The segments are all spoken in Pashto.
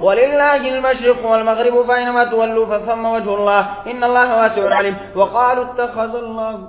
ولله المشرق والمغرب فأينما تولوا فثم وجه الله إن الله واسع عليم وقالوا اتخذ الله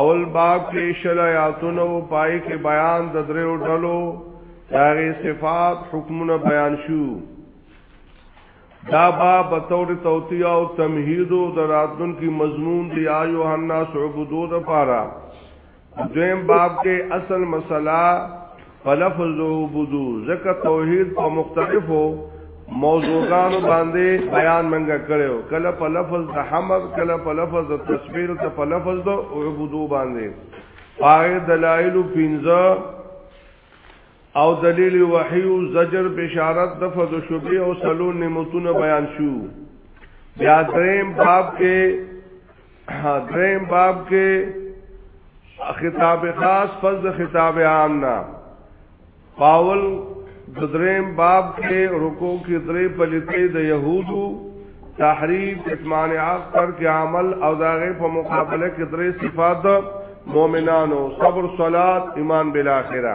اول باب کې شل آیاتونه او پای کې بیان د دریو ډلو داغه صفات حکمونه بیان شو دا باب تور توتی او تمهید او دراتن کی مضمون دی آیو حنا سعبدو د پارا دویم باب کې اصل مسله په لفظ عبدو ځکه توحید په مختلفو موضوعګانو باندې بیان منګه کړو کله په لفظ د حمد کله په لفظ د تسبیح ته په لفظ د عبدو باندې پای دلایل پنځه او دلیل وحی او زجر بشارت د فض شبی او سلون نعمتونه بیان شو بیا دریم باب کې دریم باب کې خطاب خاص پس د خطاب عام نه پاول د دریم باب کې رکو کې درې پلیتې د يهودو تحریم اتمان عقل پر کې عمل او داغه په مقابله کې درې صفات مؤمنانو صبر صلات ایمان بالاخره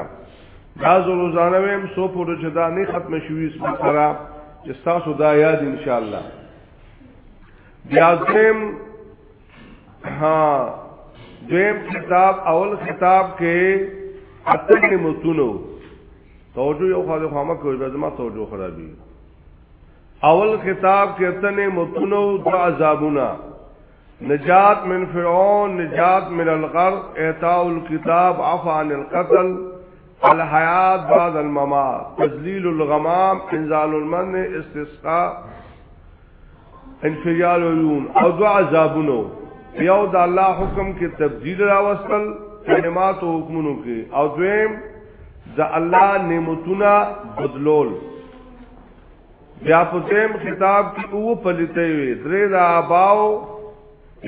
دا زرو ځانویم سو پورې چې دا نه ختم شوي سپکرا چې تاسو دا یاد ان شاء الله بیا دویم ها دویم خطاب اول خطاب کې اتنی متونو توجه یو خو د خامه کوي به زما توجه خرابي اول خطاب کې اتنی متونو د عذابونه نجات من فرعون نجات من الغرق اعطاء الكتاب عفا عن القتل الحیات بعد الممات تذلیل الغمام انزال المن استسقاء انفجار العيون او دو عذابونو یو د الله حکم کې تبديل راوستل کلمات او حکمونو کې او دویم د الله نعمتونه بدلول بیا په دیم خطاب کې او پلیته وي درې د آباو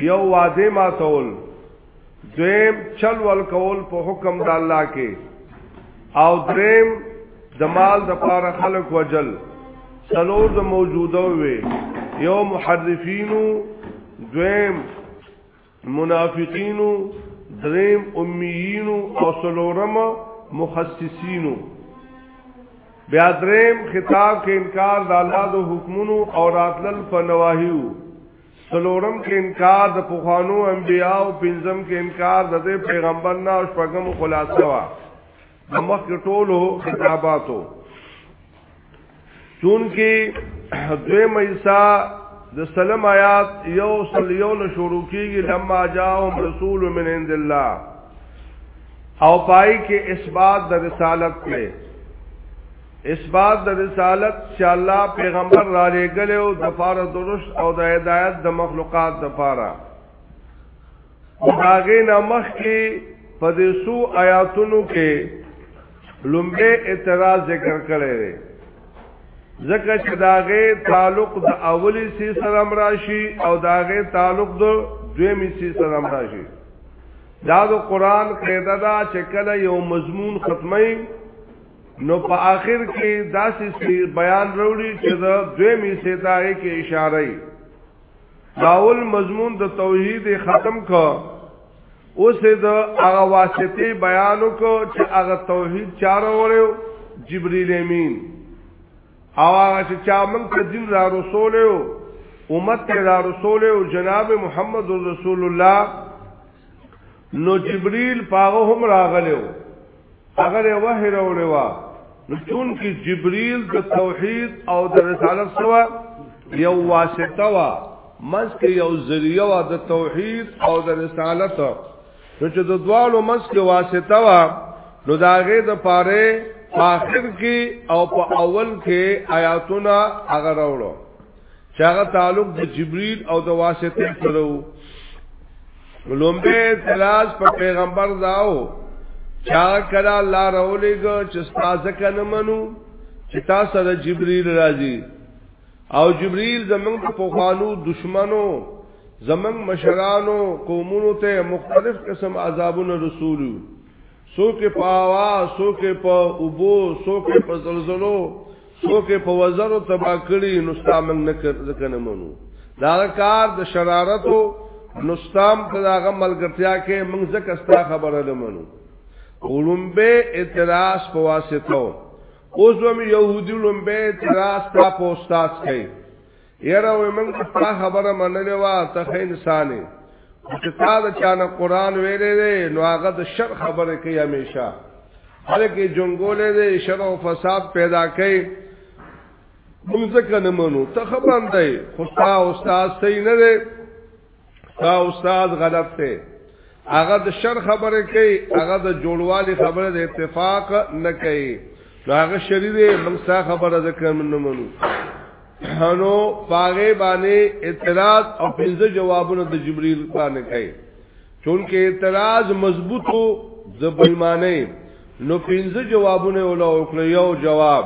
یو واده ماتول دویم چل ول کول په حکم د الله کې او دریم د مال د پاره خلق وجل سلور د موجوده وي یو محرفینو دویم منافقینو دریم امیینو او سلورم مخصصینو بیا دریم خطاب کې انکار د الله د حکمونو او راتلل په نواهیو سلورم کې انکار د پخوانو انبیاء او پنځم کې انکار د دې پیغمبر نه او شپږم خلاصه وا مخ کې ټولو خطاباتو چون کې دوی مېسا د سلام آیات یو سل یو له شروع کیږي لما جاءهم رسول من عند الله او پای کې اثبات د رسالت له اثبات د رسالت چې الله پیغمبر را لېګل او د فار درشت او د هدایت د مخلوقات د پاره داغه نامخ کې په دې سو آیاتونو کې لومبه اعتراض ذکر کړی دی ځکه چې داغه تعلق د اولی سی سره مراشي او داغه تعلق د دویمې سی سره مراشي دا د قران قاعده دا چې کله یو مضمون ختمي نو په آخر کې داسې بیان وروړي چې دا دوی می ستاره کې اشاره ای داول مضمون د توحید ختم کو اوس د هغه واسطه بیان کو چې هغه توحید چاره وړو جبرئیل امین او هغه چې چا موږ ته دین را رسول او امت ته را رسول او جناب محمد رسول الله نو جبرئیل پاغه هم راغلو هغه له وحی راوړې وا نو چون کې جبريل د توحید او د رسالت سوا یو واسطه وا منځ کې یو ذریعہ وا د توحید او د رسالت نو چې د دوالو منځ کې واسطه وا نو داغه د پاره آخر کې او په اول کې آیاتونه هغه راوړو چې هغه تعلق د جبريل او د واسطه سره وو لومبه اعتراض په پیغمبر داو چا کړه الله راولېګو چې تاسو کنه منو چې تاسو سره جبريل راځي او جبريل زمنګ په خوانو دشمنو زمنګ مشرانو قومونو ته مختلف قسم عذابونو رسولو سو کې پاوا سو کې په اوبو سو کې په زلزلو څوک په وزرو تبا کړی نو ستامن نه ځکه نه منو دا کار د شرارتو نو ستام ته داغه ملګرتیا کې موږ ځکه ستا خبره نه منو اولمبه اعتراض په واسطه اوس هم يهودي لومبه اعتراض تا په استاد کوي یاره وې موږ په خبره منلې وا ته انسانې چې تا د چانه قران ویلې دې نو هغه د شر خبره کوي همیشه هر کې جنگولې دې شر او فساد پیدا کوي موږ ځکه نه منو ته خبرم دی خو تا استاد صحیح نه دی ستا استاد غلط ته هغه د شر خبره کوي هغه د جوړوالي خبره د اتفاق نه کوي نو هغه شری دی موږ ستا خبره ذکر نه منو نو پاغه باندې اعتراض او پنځه جوابونه د جبريل باندې کوي چونکه اعتراض مضبوطو د بېمانه نو پنځه جوابونه ولا وکړ یو جواب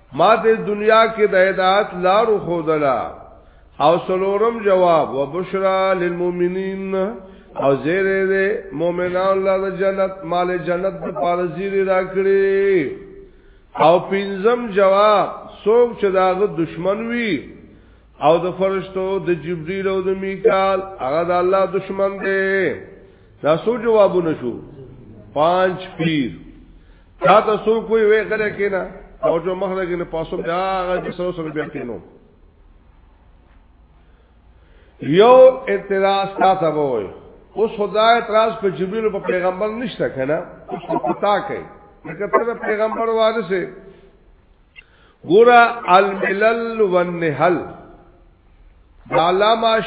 ما ته دنیا کې د هدایت لار خودلا او سلورم جواب وبشرا للمؤمنین او زیره دې مؤمنان له جنت مال جنت په پاره زیره راکړي او پنځم جواب څوک چې داغه دشمن وي او د فرشتو د جبريل او د میکال هغه د الله دشمن دی دا سو جوابونه شو پنځ پیر دا ته سو کوی وې غره کینا او جو مخ لګین پاسو بیا هغه د سره سره بیا کینو یو اعتراض تا ته وای اوس خدای اعتراض په جبرئیل په پیغمبر نشته کنه اوس پتا کوي لکه ته پیغمبر وارث ګورا الملل والنحل علامه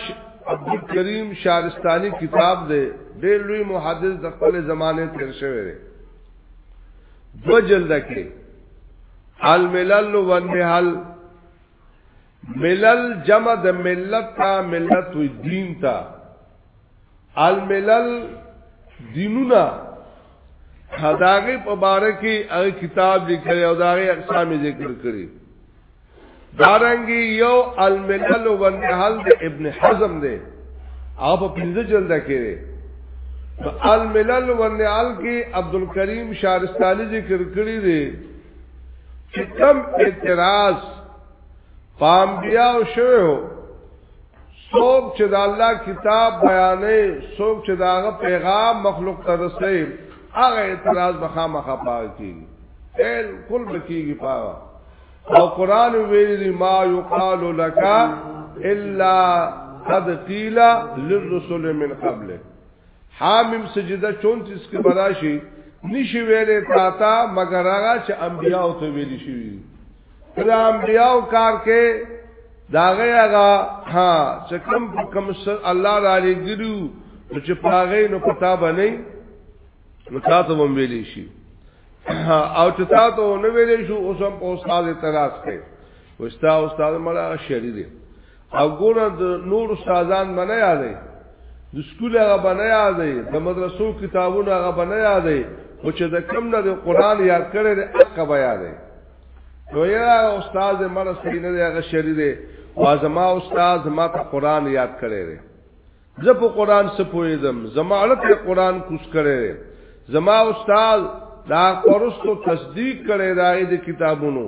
عبدالکریم شارستانی کتاب دی ډېر لوی محدث د خپل زمانه تیر شوی دی دو جلد کې الملل والنحل ملل جمع د ملت تا ملت وی دین تا الملل دینونه داغه په باره کې هغه کتاب لیکل او داغه اقسام ذکر کړی دارنګي یو الملل و النحل د ابن حزم دی هغه په پنځه جلد کې دی الملل و النحل کې عبد الکریم شارستانی ذکر کړی دی چې کم اعتراض پام بیا او شوه څوک چې د الله کتاب بیانې څوک چې داغه پیغام مخلوق ته رسي هغه اعتراض به خامخا پاکي ال کل بکیږي پاوا او قران ویلي ما یقال لك الا قد قيل للرسل من قبل حامم سجده 34 کې براشي نشي ویلې تا تا مگر هغه چې انبیا او ته ویلي شي دا انبیاء کار کې دا غیغه ها چې کوم کوم الله را لګیرو چې پاغې نو پتا باندې نو تاسو مونږ ویلې شي او چې تاسو نو ویلې شو اوس هم استاد تلاش کوي وستا استاد مړه شری دی او ګوره د نور استادان باندې یادې د سکول هغه باندې یادې د مدرسو کتابونه هغه باندې یادې او چې د کم نه د قران یاد کړي د حق بیا دی نو یا استاد مړه سړي نه دی هغه شری دی او زما استاد ما ته قران یاد کړی دی زه په قران سپویدم زما له قران کوس کړی دی زما استاد دا پرستو تصدیق کړی دا د کتابونو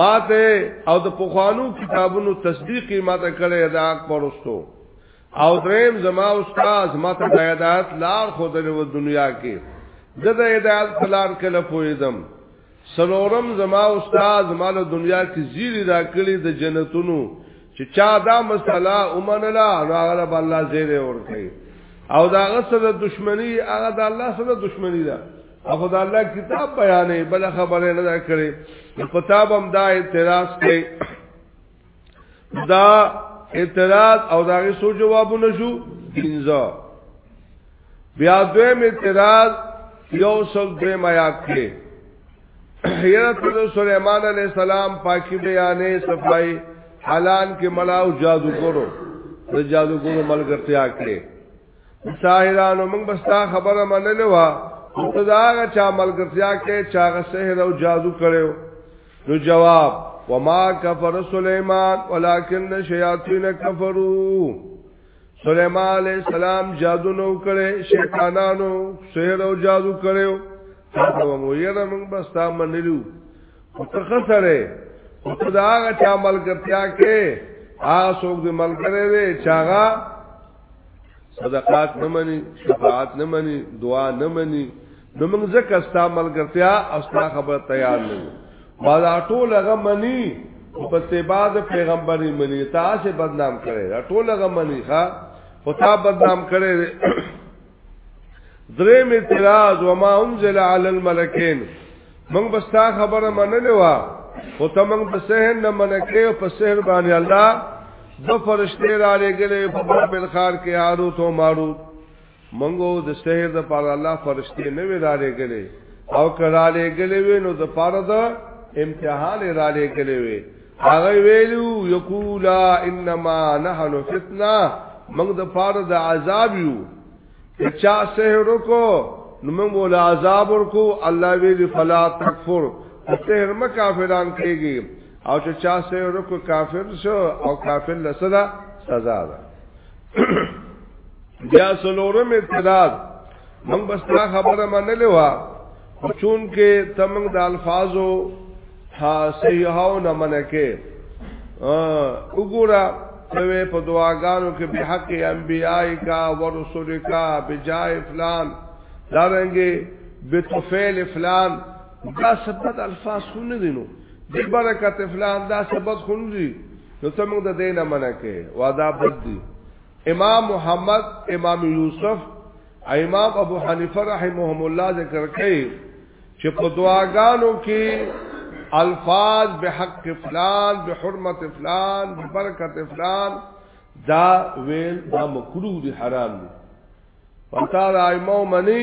ما ته او د پخوانو کتابونو تصدیق ما ته کړی دا پرستو او دریم زما استاد ما ته هدایت لار خو د دنیا کې زه د هدایت لار کله پویدم څلورم زما استاد مال دنیا کې زیری را کړی د جنتونو چې چا دا مسله اومنله هغه به الله زیره ور کوي او دا غسر دشمنی هغه د الله سره دشمنی ده هغه د الله کتاب بیانې بل خبره نه کړي په کتاب هم دا اعتراض کوي دا اعتراض او دا غي سو جوابونه شو پنځه بیا دویم اعتراض یو سل دوی میات کې حیرت سلیمان علیہ السلام پاکی بیانے صفائی حالان کې ملاو جادو کرو د جادو کرو ملګرتیا کې ساحرانو موږ بستا خبره منلې وا ته دا هغه چا ملګرتیا کې چا غ سحر او جادو کړو نو جواب وما کفر سليمان ولكن الشياطين كفروا سليمان عليه السلام جادو نو کړي شیطانانو سحر او جادو کړو تاسو مو یې نه موږ بستا منلو ته خسره ته دا هغه چا ملګرتیا کې آ سوګ دې ملګری دی چاغه صدقات نه مني شفاعت نه مني دعا نه مني نو موږ ځکه ستا ملګرتیا او ستا خبره تیار نه یو ما دا ټول هغه مني او په اتباع د پیغمبري مني تاسو بدنام کړي دا ټول هغه مني ښا خو تا بدنام کړي دریم اعتراض وما انزل علی الملکین موږ بس تا خبره منلې وا او ته موږ په سحر نه منکې او په سحر باندې الله دو فرشتي را لګلې په بابل خار کې هارو تو مارو منګو د سحر د پاره الله فرشتي نه وی را لګلې او کرا لګلې وې نو د پاره د امتحان را لګلې وې هغه ویلو یقولا انما نحن فتنه موږ د پاره د عذاب یو چا سحر کو نو موږ ول عذاب ورکو الله ویلی فلا تکفر سحر ما کافران کیږي او چې چا سحر کو کافر شو او کافر لسدا سزا ده بیا سلورم اعتراض موږ بس خبره منلې و چون کې تمنګ د الفاظو ها صحیحاو نه منکه وګوره نوې په دعاګانو کې به حق انبیای کا ورسول کا بجای فلان دارنګي بتفعل فلان دا سبد الفاظ خونه دي نو د برکت فلان دا سبد خونه دي نو ته موږ د دینه منکه وادا بد دي امام محمد امام یوسف امام ابو حنیفه رحمهم الله ذکر کوي چې په دعاګانو کې الفاظ به حق فلان به حرمت فلان به برکت فلان دا ویل دا مکروه دي حرام دي پتا دا ایمو منی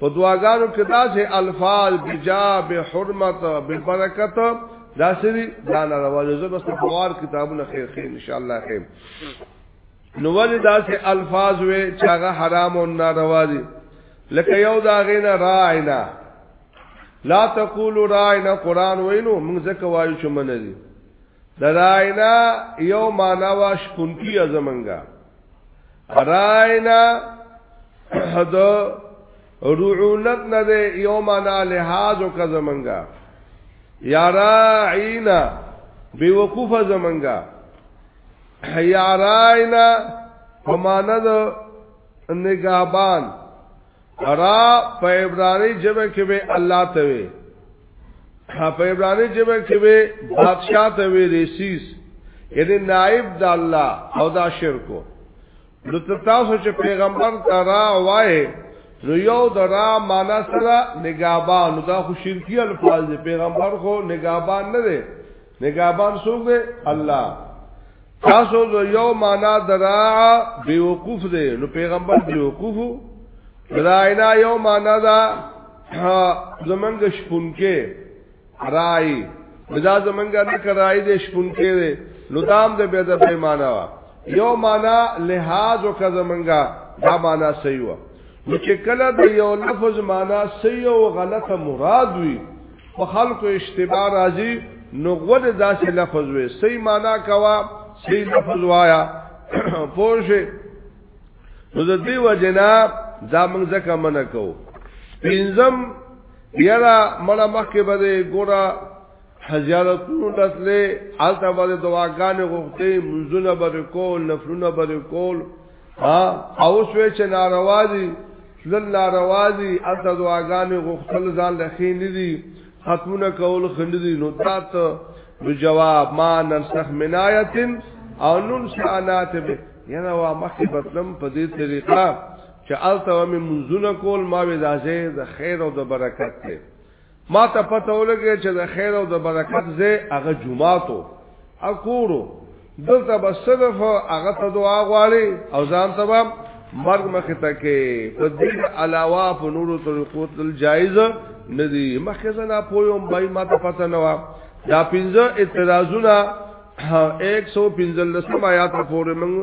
په دعاګانو کې دا چې الفاظ بجا به حرمت به برکت دا سری دا نه راوځي زه بس په وار کتابونه خیر خیر ان شاء الله خیر نو ولې داسې الفاظ وې چې هغه حرام او ناروا دي لکه یو دا غینه راینا لا تقولوا راینا قران وینو موږ ځکه وایو چې من دي د راینا یو معنا وا شپونکی زمنګا راینا حد رعونت نه دی یو معنا لحاظ او کا زمنګا یا راینا بیوقوف زمنګا یاراینا همانه د نگابان را په عبرانی جبه کې به الله ته وي په عبرانی جبه کې به بادشاہ ته وي رئیس یعنی نائب د الله او دا شرکو نو تاسو چې پیغمبر ته را وایي نو یو درا معنا سره نگابان دا خو شرکی الفاظ دی پیغمبر خو نگابان نه دی نگابان سوک دے اللہ تاسو دو یو مانا دراعا بیوقوف دے نو پیغمبر بیوقوفو رائنا یو مانا دا زمنگ شپنکے رائی دا زمنگ نکر رائی دے شپنکے دے نو دام دے بیدر بے مانا وا یو مانا لحاظ و کا زمنگا دا مانا صحیح وا نو چې کله د یو لفظ مانا صحیح او غلطه مراد وي په خلکو اشتباه راځي نو غوډه داسې لفظ وي صحیح معنا کوا صحیح لفظ وایا پوه نو د دې وجنا دا موږ ځکه منع کوو پینځم یرا مړه مخکې بده ګورا حزیارتونو دتلې آلته باندې دواګانې غوښتې منځونه بر کول نفلونه بر کول ها او سوي چې ناروا دي ځل ناروا دي اته دعاګانې غوښتل ځان لخي نه دي ختمونه کول خند دي نو تات نو جواب ما ننسخ من آیت او ننسانات به یعنی وا مخکې بتلم په دې طریقه چې الته مې منځونه کول ما وې ځاځه د خیر او د برکت ته ما ته پته ولګی چې د خیر او د برکت زه هغه جمعاتو اکورو دلته به صرف هغه ته دعا غواړي او ځان ته به مرګ مخه تکي په دې علاوه په نورو طریقو تل جایز نه دي مخه زنا پویوم بای ما ته پته نه و دا پنځه اعتراضونه 115 آیات پورې موږ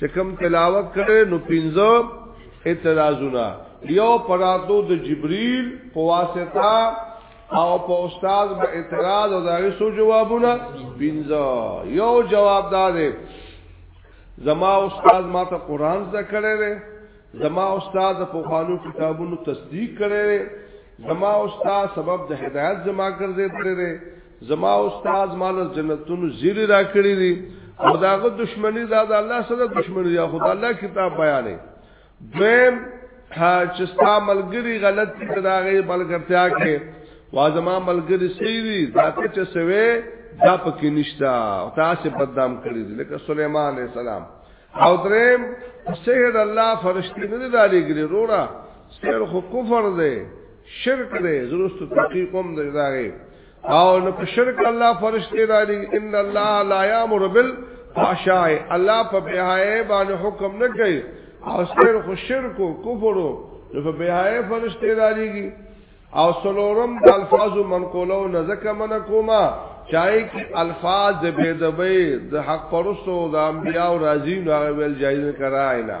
چې کوم تلاوت کړي نو پنځه اعتراضونه یو پراتو د جبريل په واسطه او په استاد به اعتراض او دغه سو جوابونه پینځه یو جواب دار زما استاد ما ته قران زده کړی دی زما استاد په خوانو کتابونو تصدیق کړی دی زما استاد سبب د هدایت زما ګرځې دی زما استاد مال جنتونو زیری را کړی دي او داغه دشمنی دا د الله سره دشمنی یا خدای الله کتاب بیانې دویم چې ستا ملګری غلط دي داغه ملګرتیا کې وازما ملګری سیری دا چې سوي دا پکې نشتا او تاسو بدنام کړی دي لکه سليمان عليه السلام او دریم سحر الله فرشتي نه دالي ګری روړه سحر خو کفر دی شرک دی زرست تحقیقم دی داغه او نو په شرک الله فرشته داري ان الله لا یامر بالفحشاء الله په بهای باندې حکم نه کوي او سر خو شرک او کفر نو په بهای فرشته داريږي او سلورم د الفاظ منقوله او نزکه من کوما چای کی الفاظ د بيدبي د حق پرسو د انبياو راضي نو ویل جایز نه کرایلا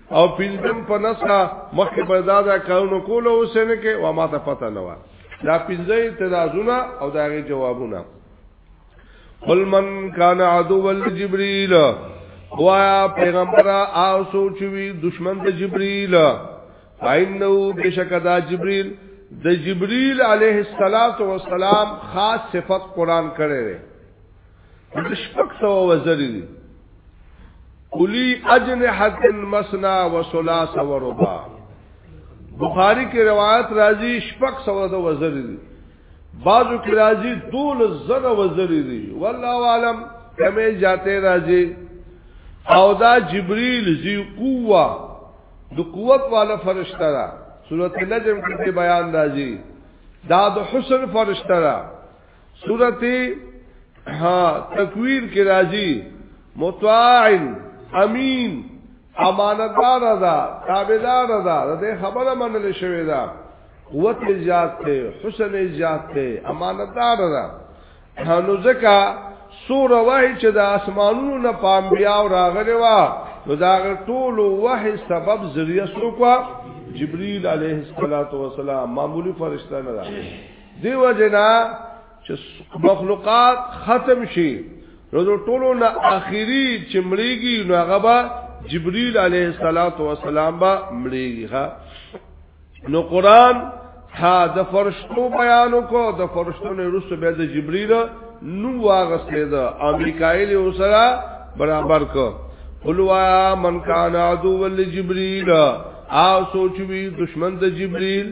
او پنځم په نسخه مخکې په دادا کارونو کول او سن کې و ما ته پته نه و دا پنځه اعتراضونه او دا غي جوابونه قل من کان عدو لجبريل وایا پیغمبر او سوچوي دشمن د جبريل فإنه بشک دا جبريل د جبريل عليه الصلاه والسلام خاص صفت قران کړي د شپږ سو وزري دي کلی اجنحت مسنا و ثلاث و رباع بخاری کی روایت راځي شپږ سو د وزري دي بعضو کی راځي دول زره وزري دي والله عالم کمه جاته راځي او دا جبريل ذی قوه د قوت والا فرشتہ را سورۃ النجم کې بیان راځي دا د حسن فرشتہ را سورته ها تکویر کې راځي متواعن امین امانتدار ده تابعدار ده د خبره منل شوی ده قوت زیات ته حسن زیات ته امانتدار ده نو ځکه سور وحی چې د اسمانونو نه پام بیا او راغلی وا نو دا ټول وحی سبب ذریعہ سو کو جبرئیل علیه الصلاۃ والسلام معمولی فرشتہ نه ده دیو جنا چې مخلوقات ختم شي روز ټولو نه اخیری چې مړیږي نو هغه به جبرئیل علیه الصلاۃ والسلام به مړیږي ها نو قران ها د فرشتو بیانو کو د فرشتو نه رسو به د جبرئیل نو واغسته ده امریکایل اوسرا برابر کو قلوا من کان عدو ول جبرئیل او سوچوي دشمن د جبرئیل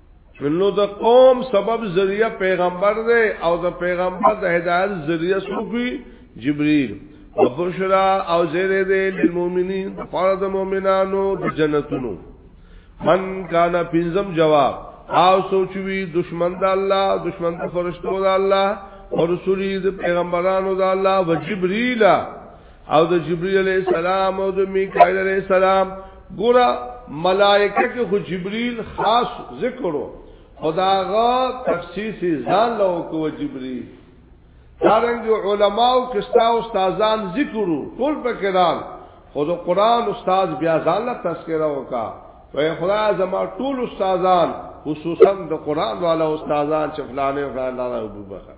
نو د قوم سبب ذریعہ پیغمبر دی او د پیغمبر د هدایت ذریعہ سوفی جبرئیل وبشرا او زیر دی للمؤمنین فرض مؤمنانو د جنتونو من کان پنزم جواب او سوچوي دشمن د الله دشمن د فرشتو د الله او رسولي د پیغمبرانو د الله و جبرئیل او د جبريل عليه السلام او د میکائیل عليه السلام ګورا ملائکه کې خو جبريل خاص ذکرو خداغه تخصیص ځان له کو جبريل دارنګ علماو کستا استادان ذکرو ټول پکران خود قرآن استاد بیا ځان له تذکرہ وکا وای خدا زما ټول استادان خصوصا د قرآن والا استادان چې فلانه فلانه ابو بکر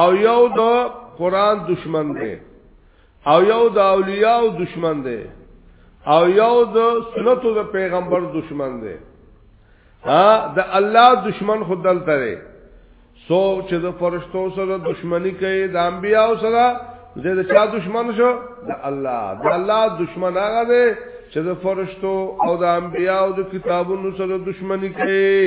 او یو د قران دشمن دی او یو د اولیاء دشمن دی او یو د سنتو د پیغمبر دشمن دی ها د الله دشمن خود دلته دی سو چې د فرشتو سره دشمنی کوي د انبیاء سره زه د چا دشمن شو د الله د الله دشمن هغه دی چې د فرشتو او د انبیاء او د کتابونو سره دشمنی کوي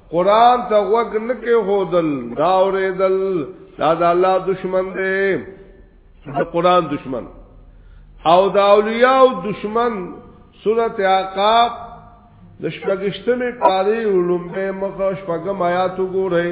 قران ته وګ نه کې هودل دا اورېدل دا د الله دشمن دی د قران دشمن او د اولیاء او دشمن سورت عقاب د شپږشتمې پاره علوم به مخه شپږم آیات وګورئ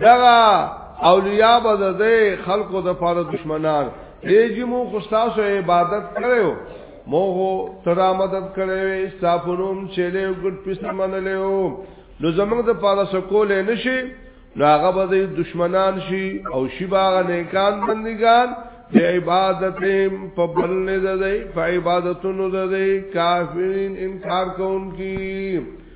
دغه اولیاء به د خلقو د پاره دشمنان ایجی مو خستاسو عبادت کړو مو هو ترا مدد کړو استافونم چلے ګډ پس منلو نو زمنګ د پاره سکول نشي نو هغه به دشمنان شي او شی باغ نیکان بندگان دی عبادتهم په بل نه دی په عبادتونو دی کافرین انکار کوونکی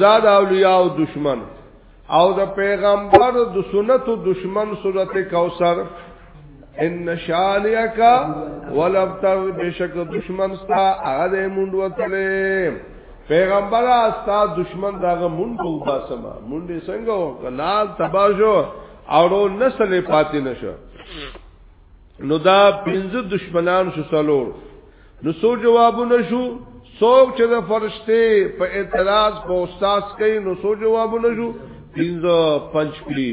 دا د اولیاء او دشمن او د پیغمبر د سنت دشمن سورت کوثر ان شانیک ولبتر بشک دشمن ستا هغه مونډ وتلې پیغمبر استا دشمن داغه مونډ په وباسما مونډه څنګه وکړه تباجو اورو نسل پاتې نشو نو دا پنځه دشمنان شو څلور نو سو جوابونه شو څوک چې د فرشته په اعتراض په استاد کوي نو سو جوابونه شو پنځه پنځ کړي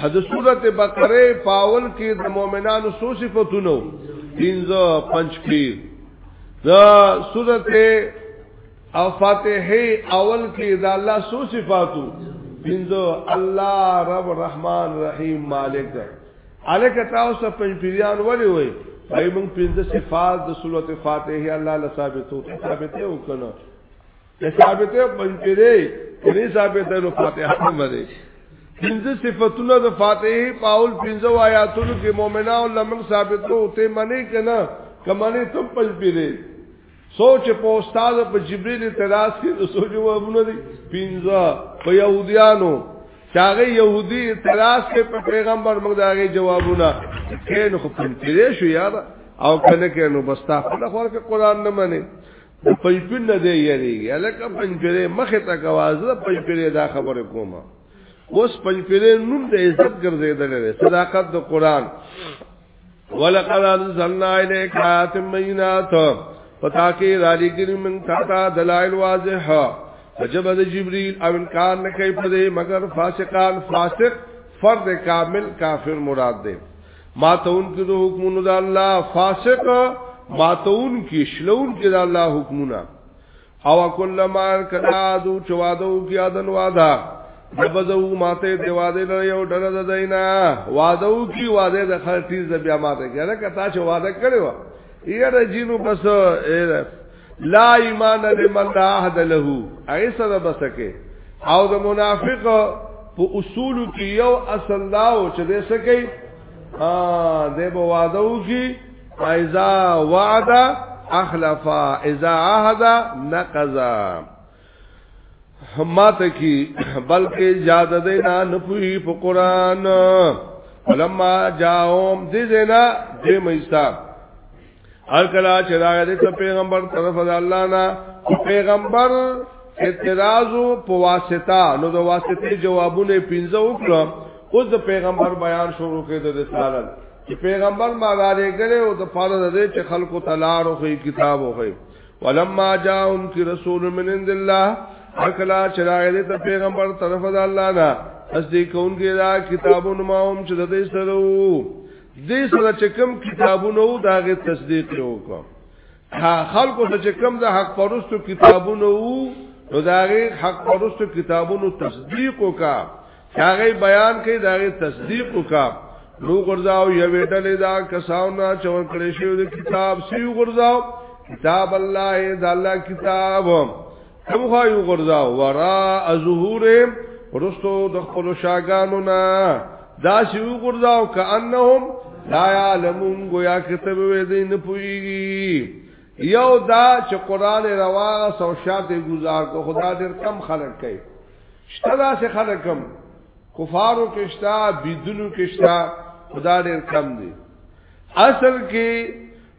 حدیث سورته بقره پاول کې د مؤمنانو سو صفاتونو پنځه پنځ کړي دا سورته او فاتحه اول کې د الله سو صفاتو پنځه الله رب رحمان رحیم مالک ده الکه تاسو پنځپیریان ولې وای پای موږ پنځه صفات د سورته فاتحه الله له ثابتو ثابتې وکنه ته ثابتې پنځپیری کله ثابتې نو فاتحه هم ده پنځه صفاتونه د فاتحه پاول پنځه آیاتونو کې مؤمنانو لمن ثابتو ته منی کنه کمنه ته پنځپیری سوچ په استاد په جبريل اعتراض کې د سوچ وابونه دي پینځه په يهوديانو چاغه يهودي اعتراض کې په پیغمبر موږ داغه جوابونه کین خو پنځه شو یاد او کنه کې نو بستا خپل خور کې قران نه مني په پنځپین نه دی یریږي الکه پنځپیره مخه تا کوازه پنځپیره دا خبره کومه اوس پنځپیره نوم د عزت ګرځیدل صداقت د قران ولقد انزلنا الیک آیات مینات پتا کې را لګري من تا تا دلائل واضح فجب د جبريل او انکار نه کوي په دې مگر فاسقان فاسق فرد کامل کافر مراد ده ما تون کې د حکمونو د الله فاسق ما تون کې شلون کې د الله حکمونه او کله مان کدا دو چوادو کی ادن وادا نبذو ماته دی واده له یو ډله د دینا وادو کی واده د خرټی ز بیا ماته ګره کتا چې واده کړو یې رجینو بس لا ایمان لمن لا عهد له ایسره بسکه او د منافق په اصول کې یو اصل داو چې دې سکه ا دې بوادو کی فاذا وعد اخلف اذا عهد نقض همات کی بلکې یاد دې نه نپوی په قران فلما جاءهم دې زنا دې مېستا هر کله چې راغلی ته پیغمبر طرف د الله نه پیغمبر اعتراض په واسطه نو د واسطه جوابونه پینځه وکړه اوس د پیغمبر بیان شروع کړي د رسالت چې پیغمبر ما را لګره او د پاره د دې چې خلکو تلار او خې کتاب او خې ولما جاءهم کی رسول من عند الله اکلا چراغ دې ته پیغمبر طرف د الله نه تصدیق کوونکی دا کتابونه ما هم چې د دې سره وو دې سره چې کوم کتابونه وو دا غي تصدیق وکړه خلکو ته چې کوم د حق پرستو کتابونه وو نو دا غي حق پرستو کتابونو تصدیق وکا هغه بیان کوي دا غي تصدیق وکا نو غرزاو یوې ډلې دا کساونه چې ورکړې شوی د کتاب سی غرزاو کتاب الله دا الله کتاب کوم خوا یو غرزا ورا ظهور رستو د خپل شاګانو نا دا سی یو غرزا او کانهم لا علمون گویا کتب وې دین پویږي یو دا چې قران روا سو شاته گزار کو خدا دې کم خلق کړي شته دا سه خلق کم کفارو کشتا بدلو کشتا خدا دې کم دي اصل کې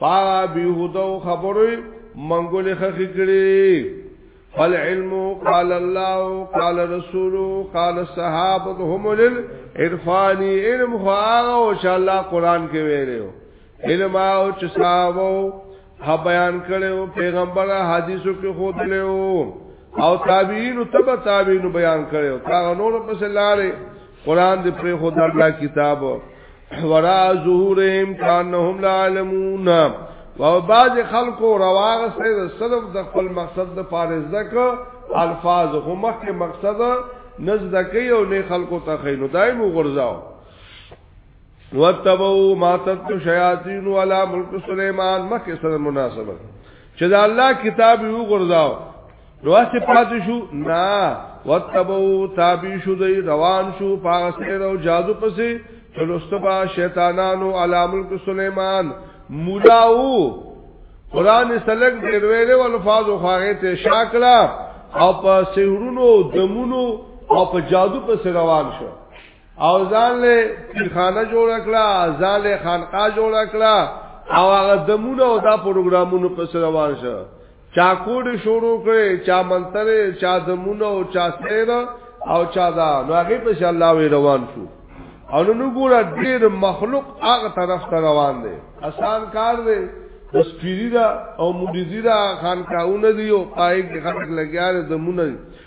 پاغا بیهودو خبروی منگولی خخی کری فالعلم قال الله قال رسوله قال الصحابه هم للعرفاني علم هو هغه او چې الله قران کې ویلو علم او چې صحابه ها بیان کړو پیغمبر حدیثو کې خود له او تابعین او تبع تابعین بیان کړو هغه نور په سلاله قران دې پر خود الله کتاب ورا ظهورهم کانهم لا علمون او بعض خلکو رواغه سره صرف د خپل مقصد د پاره ذکر الفاظ خو مخکې مقصد نزد کوي او نه خلکو ته خینو دایم غرزاو وتبو ما تت شیاطین ولا ملک سلیمان مخکې سره مناسبت چې دا الله کتاب یو غرزاو نو اسی پات شو نا وتبو تابع شو دی روان شو پاسه او جادو پسې چلوستبا شیطانانو علی ملک سليمان مولاو قران سلک ډیر ویلې او الفاظ خو هغه ته شاکلا او په سحرونو دمونو او په جادو پسې روان شو او ځان له پیرخانه جوړ کړه ځان له خانقاه جوړ کړه او هغه دمونه او دا پروګرامونو په سر روان شه چا کوډ شروع کړي چا منتره چا دمونه او چا سیر او چا دا نو هغه په شان الله وی روان شو او نو ګوره ډیر مخلوق هغه طرف ته روان دی آسان کار دی د سپیری دا او مریضی دا خانقاهونه دی او پای کې خلک لګیا دي دمونه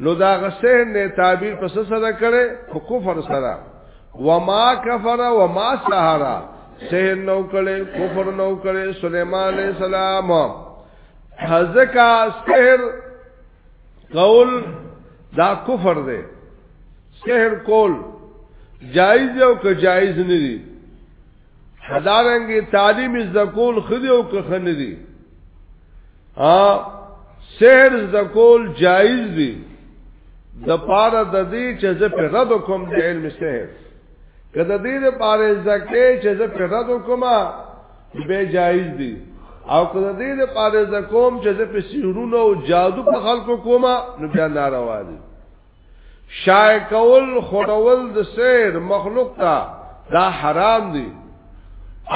نو دا غسه نه تعبیر پس سره کړي په کفر سره وما کفر وما سحرا سحر نو کړي کفر نو کړي سليمان عليه السلام حزکا سحر قول دا کفر دی سحر کول جایز او که جایز نه دی حدارنګ تعلیم زکول خدي او که خندي ا سحر د کول جایز دی د پاره د دې چې زه په رد کوم د علم سحر کله دې د پاره زکه چې زه په رد کوم به جایز دی او کله دې د پاره ز کوم چې زه په سیرونو او جادو په خلکو کوم نو بیا ناروا دي شای کول خورول د سحر مخلوق ته دا حرام دي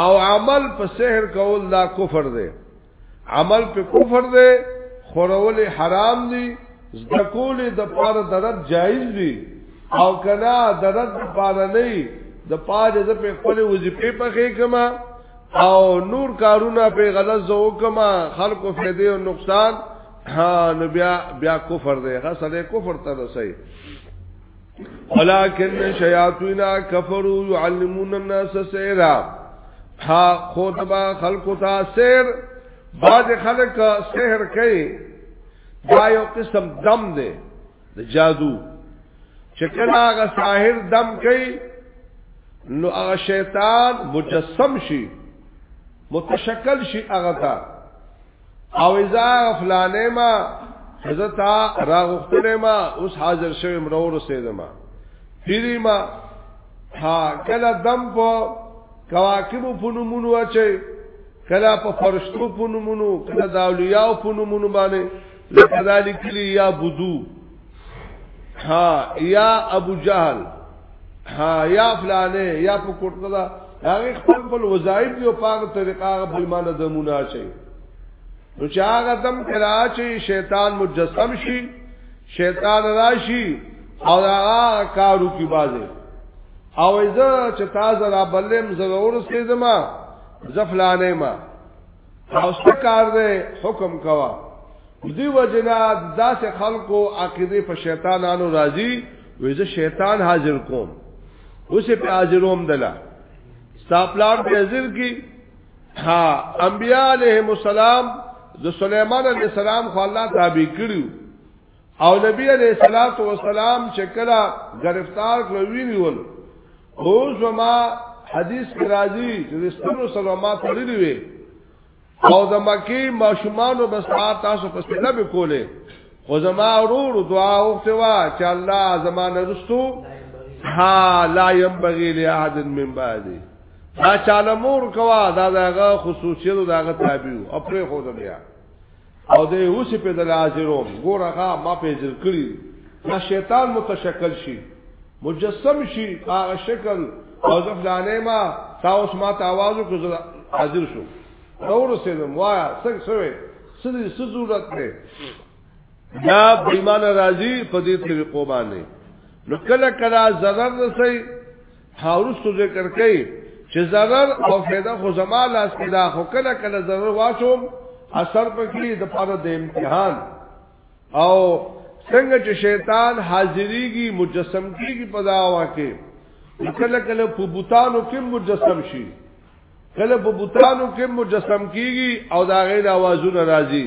او عمل په سحر کول دا کفر دی عمل په کفر دی خورول حرام دی زکول د پار درد جایز دی او کنا درد پار نه د پار د په خپل وظیفه په کې کما او نور کارونه په غلط زو کما خلکو فائدې او نقصان ها نو بیا بیا کفر دی غسل کفر ته رسي ولكن شياطين كفروا يعلمون الناس سيرا ها خطبه خلق تا سير بعض خلق سحر کوي دا یو قسم دم دی د جادو چې کله هغه ساحر دم کوي نو هغه شیطان مجسم شي متشکل شي هغه ته او اذا فلانه ما حضرتا راغختنه ما اوس حاضر شوی مرور رسیدم پیری ما ها کله دم په کواکب په نمونو اچي کله په فرشتو په نمونو کله د اولیاء په نمونو باندې لکه ذالک یا بدو ها یا ابو جهل ها یا فلانه یا په کوټه دا هغه خپل خپل وظایف یو پاک طریقه هغه بل مان دمونه چي نو چې هغه دم کرا چې شیطان مجسم شي شیطان راشي او هغه کارو کی بازه او ایزه چې تازه را بلم زرور سیدما زفلانه ما او ستکار دې حکم کوا دی وجنا داسې خلکو عقیده په شیطانانو راضي وې زه شیطان حاضر کوم اوس په حاضروم دلا ستاپلان په حاضر کی ها انبیاء علیهم السلام د سليمان عليه السلام خو الله تابع کړو او نبی عليه الصلاه والسلام چې کله گرفتار کړو ویل او زما حدیث کې راځي چې ستورو سلامه تړلې وي او د مکی ماشومان او بس تاسو په سینه به کولې خو زما ورور دعا وکړه وا چې الله زمانه رستو ها لا ينبغي لاحد من بعدي دا چاله مور کوا دا دغه خصوصیت دغه تابع او پرې خو بیا او د اوس په دل حاضرو ګور هغه ما په ځل کړی دا شیطان متشکل شي مجسم شي هغه شکل او ځفلانه ما تاسو ما ته आवाज وکړ حاضر شو اور سینم وایا څنګه شوی سدي څه ضرورت دی دا بېمانه راځي په دې طریقو باندې نو کله کله zarar رسي هاورستو ذکر کوي چې ضرر او فایده خو زما لاس کې دا خو کله کله ضرر واچوم اثر پکې د پاره د امتحان او څنګه چې شیطان حاضرېږي مجسم کېږي په دا واکه کله کله په بوتانو کې مجسم شي کله په بوتانو کې مجسم کېږي او دا غیر आवाजونه راځي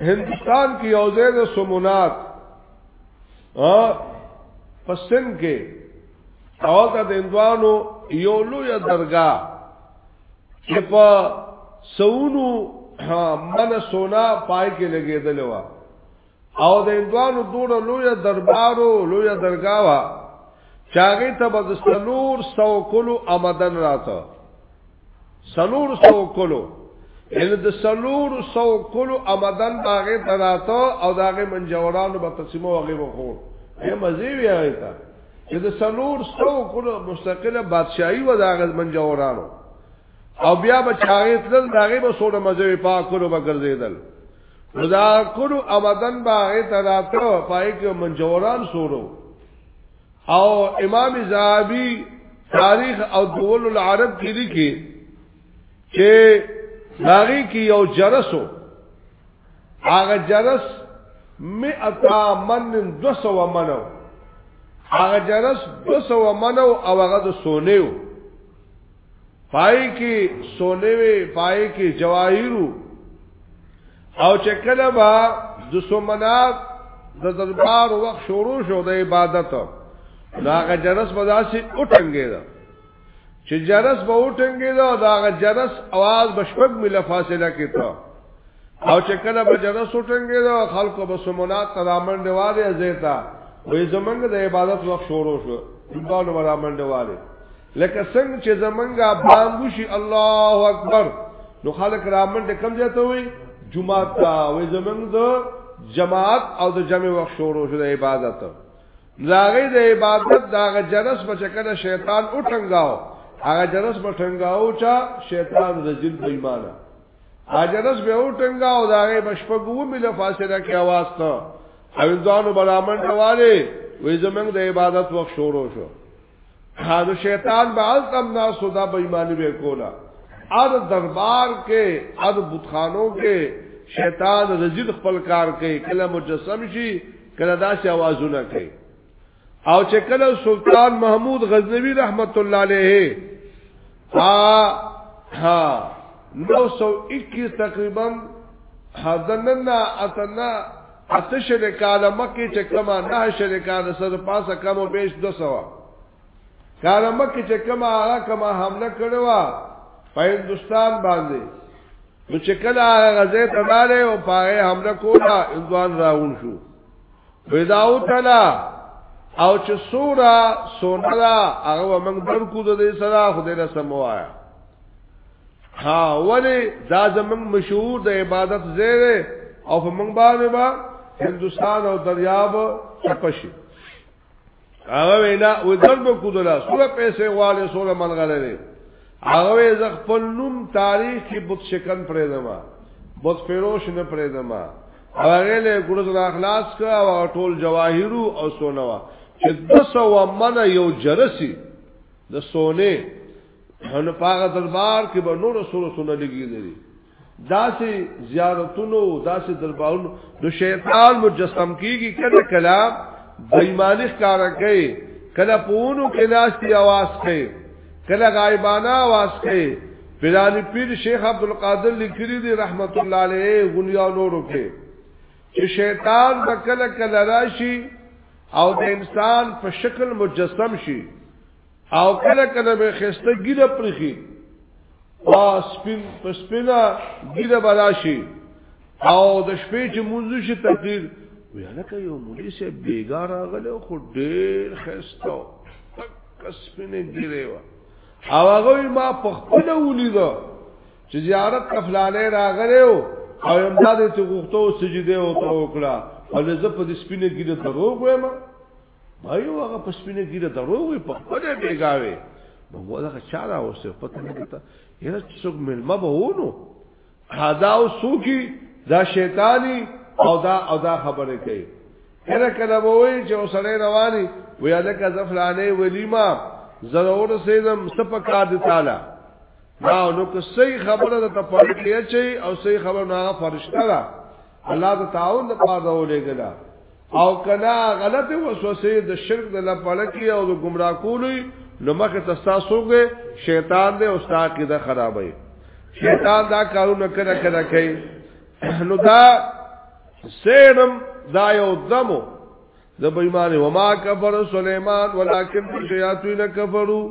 هندستان کې یو ځای د سومنات ا پسن کې اول ته د اندوانو یو لوی درگاه چې په سونو من سونا پای کې لګېدل و او د اندوانو دوړه لوی دربارو لوی درگاوا چاغی ته به سلور سو کلو آمدن راته سلور سو کلو ان د سلور سو کلو آمدن باغه تراته او داغه منجورانو به تقسیمو هغه وخو به مزي وی هغه ته چې د سلور سو کلو مستقله بادشاہي و داغه منجورانو او بیا به چاغې تل داغه به سوره مزي پاک کلو به ګرځیدل دا کړو ابدن باغ ته راته پای کې منجوران سورو او امام زاهبی تاریخ او دول العرب کې لیکي چې باغی کې یو جرسو هغه جرس مئتا من دو سو منو هغه جرس دو سو منو او هغه د سونیو پای کې سونه وی پای کې جواهیرو او چې کله با د سومنات د دربار وخت شروع شو د عبادت داغه جرس په داسې اٹنګې ده چې جرس به اٹنګې ده داغه جرس आवाज بشپګ مله فاصله کې تا او چې کله به جرس اٹنګې ده خلکو به سمونات ترامن دیواله زیتا وې زمنګ د عبادت وخت شروع شو په ډول ورامن دیواله لکه څنګه چې زمونږه بانګو شي الله اکبر نو خلک رامنډه کم جاته وي جمعه تا وې زمونږ د جماعت او د جمع وخت شروع شو د عبادت زاغې د عبادت داغه جرس په چکه شیطان او ټنګاو هغه جرس په ټنګاو چا شیطان رجل په ایمانه اجرس به او ټنګاو داغه بشپګو مل فاصله کې आवाज ته او ځانو برامن ټواله وې زمنګ د عبادت وخت شروع شو هغه شیطان به التم ناسو دا بېمانه به کولا ار دربار کې ار بوتخانو کې شیطان رجید خپل کار کوي کله مجسم شي کله داسې आवाजونه کوي او چې کله سلطان محمود غزنوی رحمت الله علیه ها ها 921 تقریبا حضرنا اتنا اته شل کاله مکه چې کما نه شل کاله سره پاسه کمو بیش 200 کاله مکه چې کما هغه کما حمله کړو په هندستان باندې نو چې کله هغه غزه ته لاله او پاره حمله کوله اندوان راون شو پیداو تعالی او چې سورا سونا هغه موږ درکو د دې سره خدای له سموایا ها ولی دا زمنګ مشهور د عبادت زیره او په منګ باندې با هندستان او دریاب چپشي هغه وینا و ضرب کو دلا سوره پیسې والے سوره ملغله لري هغه ز خپل نوم تاریخ کې بت شکن پرې دما بت فروش نه پرې دما هغه له ګورز را اخلاص کړ او ټول جواهرو او سونوا چې 200 ومنه یو جرسی د سونه نو پاغه دربار کې به نور سره سره لګي دي داسې زیارتونو داسې دربارونو د شیطان مجسم کیږي کله کله بېمانه کار کوي کله پونو کې ناشتي आवाज کوي کله غایبانه आवाज کوي پلانی پیر شیخ عبد القادر لیکلی دی رحمت الله علیه غنیا نورو کې چې شیطان بکله کله راشي او د انسان په شکل مجسم شي او کله کله به خسته ګیره پرخي او سپین پسپینا ګیره بلاشي او د شپې چې مونږ شي تقدیر ویاله کوي مولوی سه بیګار راغله خو ډېر خسته کسبنه ګیره وا او هغه ما په خپل ولیدو چې زیارت کفلانه راغله او امداد ته غوښتو سجده او تو وکړه او زه په دې سپینه ګیره دروغ وایم وایو هغه په سپینه ګیره درو وي په خپل بیګاوي موږ دا چا دا اوسه پته نه کته یره څوک ملما به ونه حدا او سوکی دا شیطانی او دا او دا خبره کوي کله کله به وایي چې اوسړی رواني ویا لکه زفلانه ولیما ضرور سیدم سپکار دی تعالی دا نو که صحیح خبره ده ته پاره کې اچي او صحیح خبره نه فرشتہ ده الله تعالی د پاره ولېګلا او کله غلط وسوسه د شرک د لپاره کې او د گمراه کولو نو مخه تستا سوګه شیطان دې او ستا کې د خرابې شیطان دا کارونه کړه کړه کوي نو دا سینم دا یو دمو د بېمانه وما کفر سليمان ولكن شياطين كفروا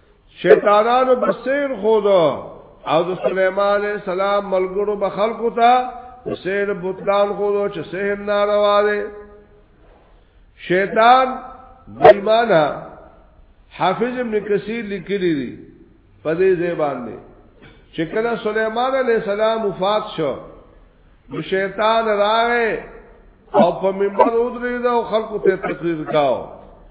شیطانانو بسیر خود او د سليمان عليه السلام ملګرو به خلقو ته سیر بوتلان خود چې سحر ناروا دی شیطان بېمانه حافظ ابن کثیر لیکلی دی په دې ځای باندې چې کله سليمان عليه السلام وفات شو نو شیطان راغې او په منبر ودرې دا خلکو ته تقریر کاو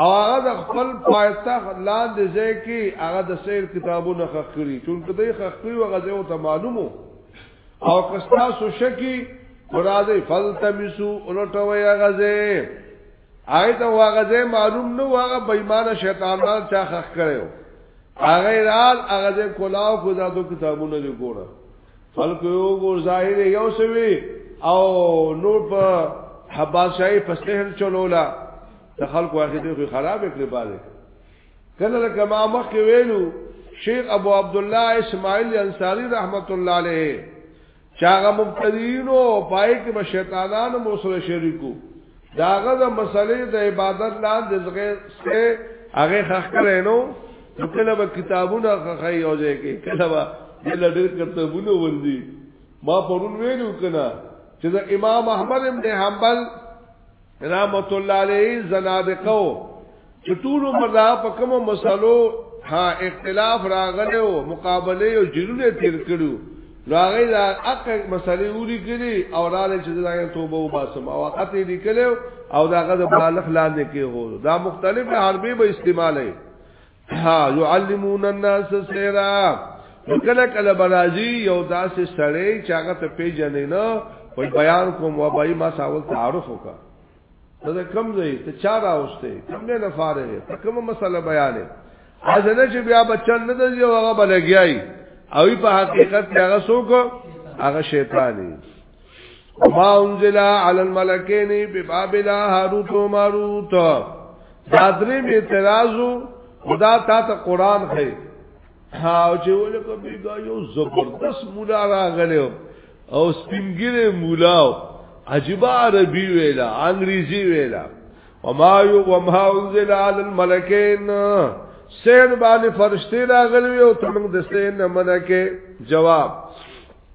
او هغه د خپل پایتخت لاندې ځای کې هغه د سیر کتابونه خخري چون کدی خخري او غزه او ته معلومو او کستا سو شکی راځي فلتمسو ولټوي غزه آی ته واغزه معلوم نو هغه بېمانه شیطانان چا خخ کړو هغه رال هغه کولاو خدا دو کتابونه دی ګوره خلق یو ګور ظاهر یو سوي او نور په حباسای په سحر چلولا ته خلق واخې دې خراب کړی باندې کله لکه ما مخ ویلو شیخ ابو عبد الله اسماعیل انصاری رحمت الله علیه چاغه مبتدیینو پای کې شیطانانو مو سره شریکو داغه د مسلې د عبادت لاندې ځای سه هغه خخ کړي نو کله به کتابونه خخای او ځای کې کله به دل ډېر کتابونه ورځي ما پرون ویلو کنا چې د امام احمد ابن حنبل رحمت الله علیه زنادقو چې ټول عمر دا په کوم مسلو ها اختلاف راغلی او مقابله او جنونه تیر کړو راغی دا اق مسلې ولي کړي او رااله چې دا توبه او باسم او وخت یې لیکلو او دا غد بالغ لاندې کې هو دا مختلف حربي به استعماله ها يعلمون الناس سيرا کله کله برازي یو داسې سړی چې هغه ته پیژنې نه په بیان کوم و بای ما ساول تعارف وکړه دا کم ځای ته چا راوسته کم نه لفاره ته کومه مسله بیانې ازنه چې بیا بچن نه دی یو هغه بلګیای او په حقیقت کې هغه څوک هغه شیطانی ما انزل علی الملکین ببابل هاروت و ماروت دا درې اعتراضو خدا تا ته قران خې او چې ولکه بیګا یو زبردست مولا راغلی او سپینګره مولا عجیب عربي ویلا انګریزي ویلا وما یو وما انزل علی الملکین سین باندې فرشتي راغلی او تمنګ د سین نه منکه جواب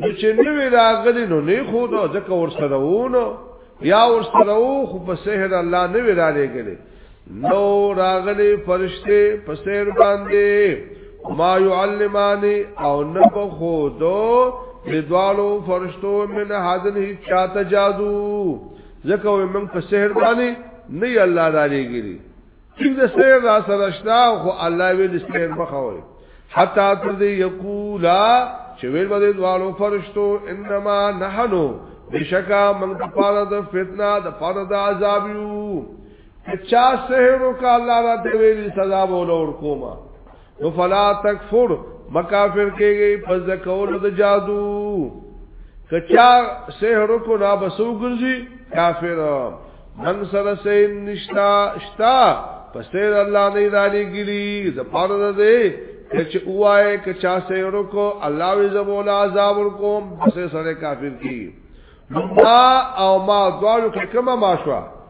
نو چې نوې راغلی نو نه خو دا ځکه ورسره وونه یا ورسره وو خو په سحر الله نوې را لګلې نو راغلی فرشته په سحر باندې ما يعلماني او نه په خو دو بدوالو فرشتو من حدن هی چاته جادو ځکه وي موږ په سحر باندې نه الله را لګلې ټیک د سیر را سره شتا خو الله وی د سیر مخاوي حتا تر دې یقولا چې ویل باندې دوالو فرشتو انما نحنو بشکا من د پاره د فتنه د پاره د عذاب یو چا سحر وکړه الله را دې ویلي سزا به ولور کومه نو فلا تکفر مکافر کېږي په زکول د جادو کچا سحر کو نا بسو ګرځي کافر من سره سین نشتا شتا پسیر الله نه دالي ګلی د پاره ده دې کچ اوای کچا سحر کو الله وی زمولا عذاب کوم بس سره کافر کی ما او ما دوالو کما ما شوا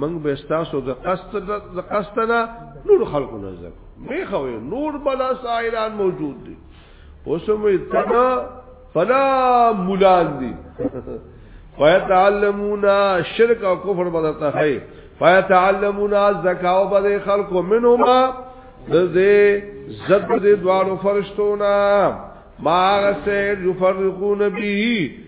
منګ به تاسو د قصد د قصد نه نور خلق نه زک می خو نور بلا سایران موجود دي اوسمه تنا فلا مولان دي ويتعلمون شرک او کفر بدته هي ويتعلمون الزکا او بده خلق منهما د دې زد دې دوارو فرشتونه ما غسه یفرقون به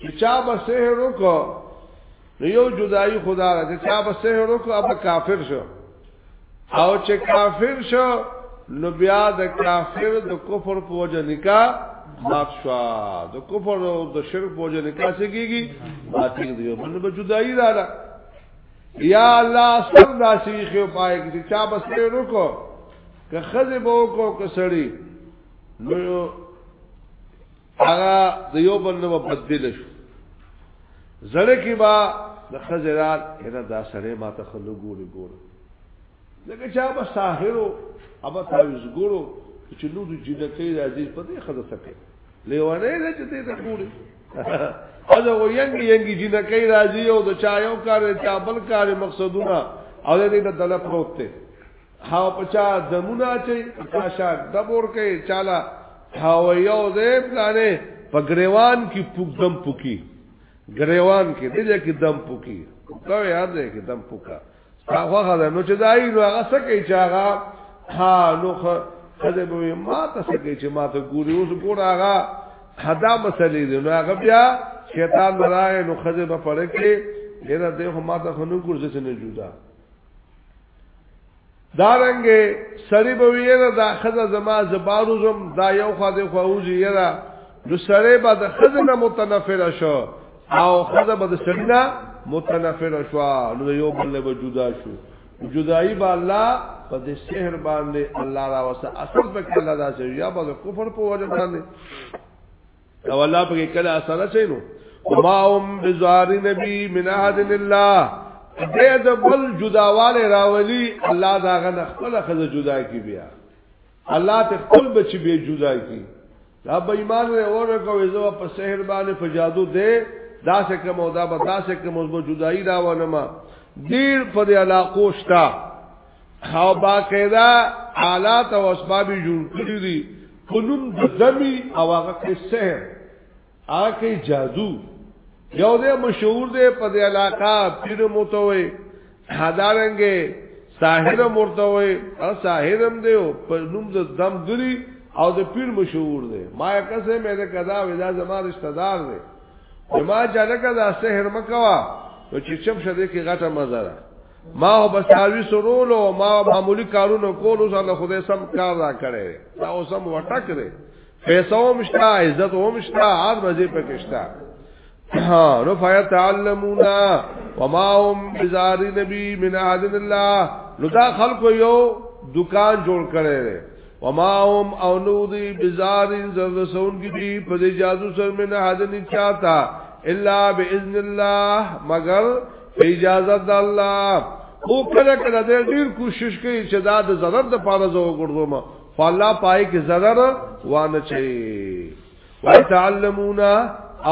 چې چا به سحر وکړو نو یو جدائی خدا را چې چا به سحر وکړو اب کافر شو او چې کافر شو نو بیا د کافر د کفر په وجه نکاح مات شو د کفر او د شرک په وجه نکاح څه کیږي باطل دی بل به جدائی را ده یا الله سر داسي خو پای کې چا به سحر وکړو که خزه به وکړو که سړی نو هغه د یو بل نه بدل شو زړه کې با د خزرات هره دا سره ما ته خلو ګوري ګور لکه چا به ساحرو ابا تعویز ګورو چې نو د جنکې راځي په دې خزه سکه لیوانه دې چې دې ته ګوري اځه و ینګ ینګ جنکې راځي او د چا یو کار چا بل کار مقصدونه او دې د دلپ پروت ته ها پچا دمونه چي پچا شا دبور کوي چاله ها یو دې پلانې په غریوان کې پوک دم پوکي غریوان کې دې کې دم پوکي دا یاد دې کې دم پوکا هغه هغه نو چې دای نو هغه سکه چې هغه ها نو خدای به ما ته سکه چې ما ته ګوري اوس ګور هغه حدا مسلې دې نو هغه بیا شیطان راغی نو خدای په پړ کې ډیر دې هم ما ته خنو ګرځې نه جوړه دارنګ سری به ویره دا خزه زما زبارو زم دا یو خو د خووزی یره نو سره به د خزه نه متنفر شو او خزه به د سری نه متنفر شو نو یو بل به جدا شو جدائی با الله په دې شهر باندې الله را وسه اصل په کله دا چې یا به کفر په وجه باندې او الله په کله اثر شي نو ما هم بزار نبی من احد الله دې د بل جداواله راولي الله دا غن خپل خزه جدا کی بیا الله ته خپل بچ به جدا کی دا به ایمان له اوره کوي زو په سحر باندې په جادو دې دا څه کوم دا به دا څه کوم زو جدائی راونه ما دیر په علاقو شتا او باقاعده آلات او اسباب جوړ کړی دي قانون د دمی او هغه کې سحر هغه کې جادو یو دې مشهور دې په دې علاقہ پیر موتوي حدارنګې ساحر مرتوي او ساحرم دې په نوم د دم دلی او د پیر مشهور دې ما کسه مې ده کدا ودا زما رشتہ دار دې ما جلګه دا سحر مکوا نو چې چم شدې کې غټه مزه ما او بساوی سرولو ما معمولی کارونو کولو سره خدای سم کار را کړی دا اوس هم وټک دی پیسو مشتا عزت او مشتا هر مزه پکشتا ها نو فیتعلمونا وما هم بزار نبی من احد الله نو دا خلق یو دکان جوړ کړی دی وما هم او نو دی بزار زرسون کی دی په جادو سر من احد نه چاته الا باذن الله مگر اجازه د الله او کله کله دې ډیر کوشش کوي چې دا د ضرر د پاره زو ګرځوم خو الله پای کې ضرر وانه چي وتعلمونا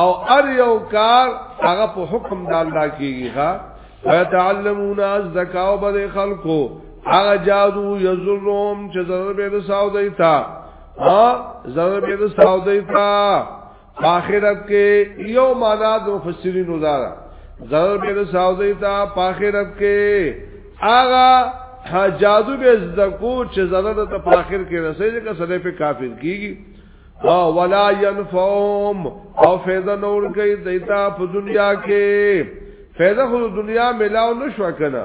او ار یو کار هغه په حکم د الله کېږي ها وتعلمونا زکاو به خلکو هغه جادو یزلهم چې ضرر به رساو دی تا ها ضرر به رساو دی تا پاخرت کې یو معنا د مفسرین وزاره ضرر به ساوځي تا پاخرت کې آغا جادو به زکو چې ضرر ته پاخر کې رسېږي که سره په کافر کیږي او ولا ينفعهم او فیض نور کوي دیتا په دنیا کې فیض خو دنیا ملاو نشو کنه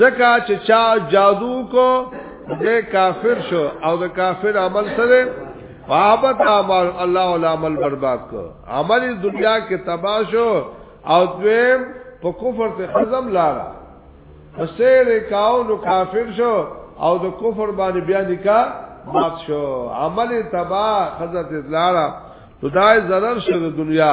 ځکه چې چا جادو کو دې کافر شو او د کافر عمل سره فابت عمل الله ولا عمل برباد کو عمل دنیا کې تباہ شو او دویم په کفر ته خزم لارا سیر کاو نو کافر شو او د کفر باندې بیا نکاح مات شو عمل تباہ خزت لارا خدای zarar شو د دنیا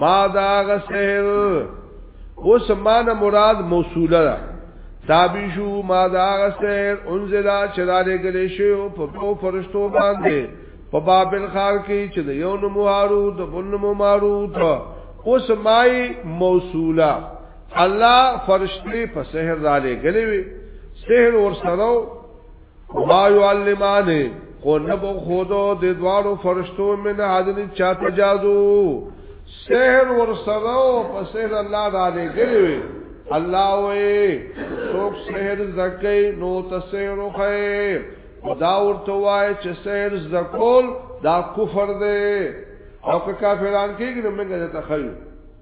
ما دا غسهر اوس معنا مراد موصوله ده تابع شو ما دا غسهر انزل چلاله غلې شو په تو فرشتو باندې په بابل خار کې چې د یو نو مهارو د بل نو مارو ته اوس مای موصوله الله فرشتي په سحر را لګلې وي سحر ور سره ما يعلمانه خو نه بو خودو د دوارو فرشتو من حدنی چاته جادو سحر ور سره او په سحر الله را لګلوي الله وې څوک سحر زکې نو تسحر خې دا ورته وای چې سحر زکول دا کفر دی او که کافران کېږي نو موږ ته خیو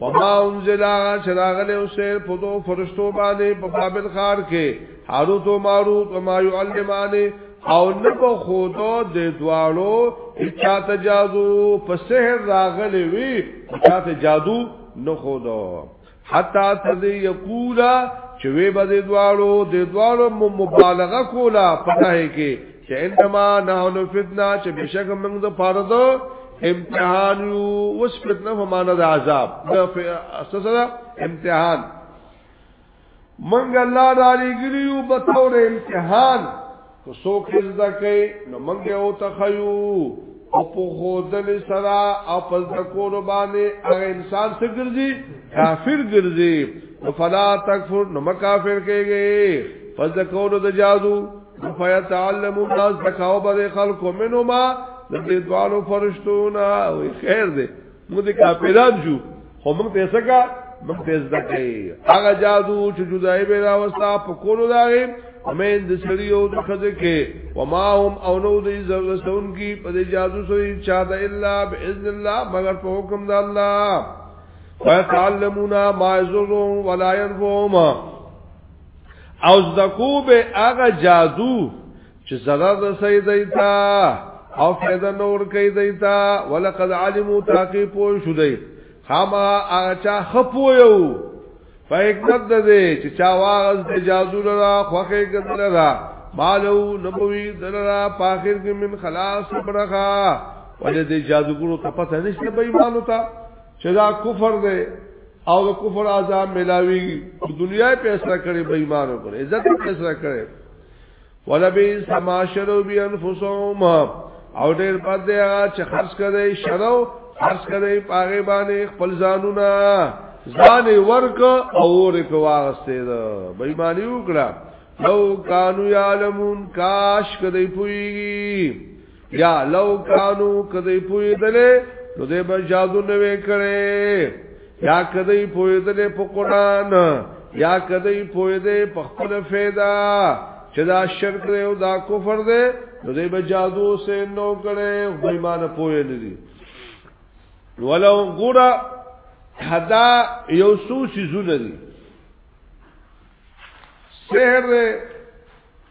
وما انزل شراغله او سیر په دو فرشتو باندې په بابل خار کې حاروت او ماروت او ما يعلمانه او نه په خودو د دوالو اچا ته جادو په سحر راغلي وي اچا ته جادو نه خودو حتا تذ یقولا چې وی به د دوالو د دوالو مبالغه کولا پټه کې چې انما نحن فتنه چې بشک موږ د پاره دو امتحان یو وس فتنه په معنا د عذاب د اساسه امتحان موږ الله را لګریو په تور امتحان کو سو کز دکې نو موږ او تخیو او په خودل سره او په ذکر باندې هغه انسان څه ګرځي کافر ګرځي فلا تکفر نو مکافر کېږي په ذکر د جادو فیتعلم الناس تکاو بده خلق منو ما د دې دوالو فرشتونه او خیر دې موږ دې کاپیران شو خو موږ ته څنګه موږ ته زده کوي هغه جادو چې جدای به راوستا په کولو داغي امین د سړیو د خزه کې وما هم او نو دې زرسون کی په دې جادو سوی چا د الا باذن الله مگر په حکم د الله فیتعلمون ما یزرون ولا ينفعون او زدکو به هغه جادو چې زړه د سید ایتا او فیدا نور کوي دیتا ولقد علمو تاقی پوه شو دی خاما هغه چا خپو یو په حکمت ده دی چې چا واغز د جادو لرا خوخه ګدل لرا مالو نبوی دلرا پاخر کې من خلاص برخه ولې د جادوګرو ته پته نشته بې مالو ته چې دا کفر دی او د کفر عذاب ملاوي دنیا پیسې کړي بې ایمان وکړي عزت پیسې کړي ولبي سماشرو بي انفسهم او ډېر بد دی چې خرج کړي شرو خرج کړي پاغه باندې خپل ځانونه ځان ورک او ور په واغسته ده بې ایمانی وکړه لو کانو یعلمون کاش کدی پویږي یا لو کانو کدی پوی دلې نو دې به جادو نه وکړي یا کدی پوی دلې په قران یا کدی پوی دې په خپل فایده چې دا شرک دی او دا کفر دی نو دې به جادو سه نو کړي خو ایمان پوی نه دي ولو ګورا حدا یو سوسی زونه دي سحر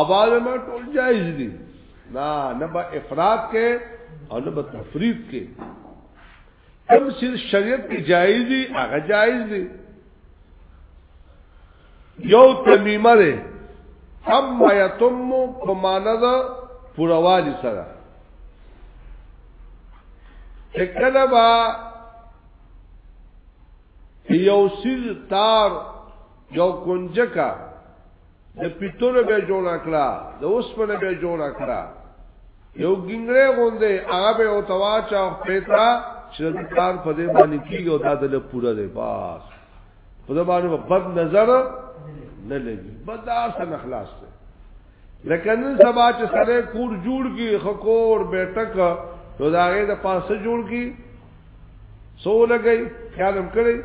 اواز ما ټول جایز دي نا نه به افراط کې او نه به تفرید کې کوم چې شریعت کې جایز دي هغه جایز دي یو تمیمه ده تم یتم په معنا ده پروالی سره کله با یو سیز تار یو کنجکا د پیتلو به جوړ کړه د اوسپنه به جوړ کړه یو ګنګړې غوندې هغه به او توا چا پیتا چې د کار په دې باندې کیږي او دا د له پوره دی باس په دې باندې بد نظر نه لګي بدار سره خلاص دی لکه نن سبا چې سره کور جوړ کی خکور بیٹک نو دا غي د پاسه جوړ کی سو لګي خیال هم کړی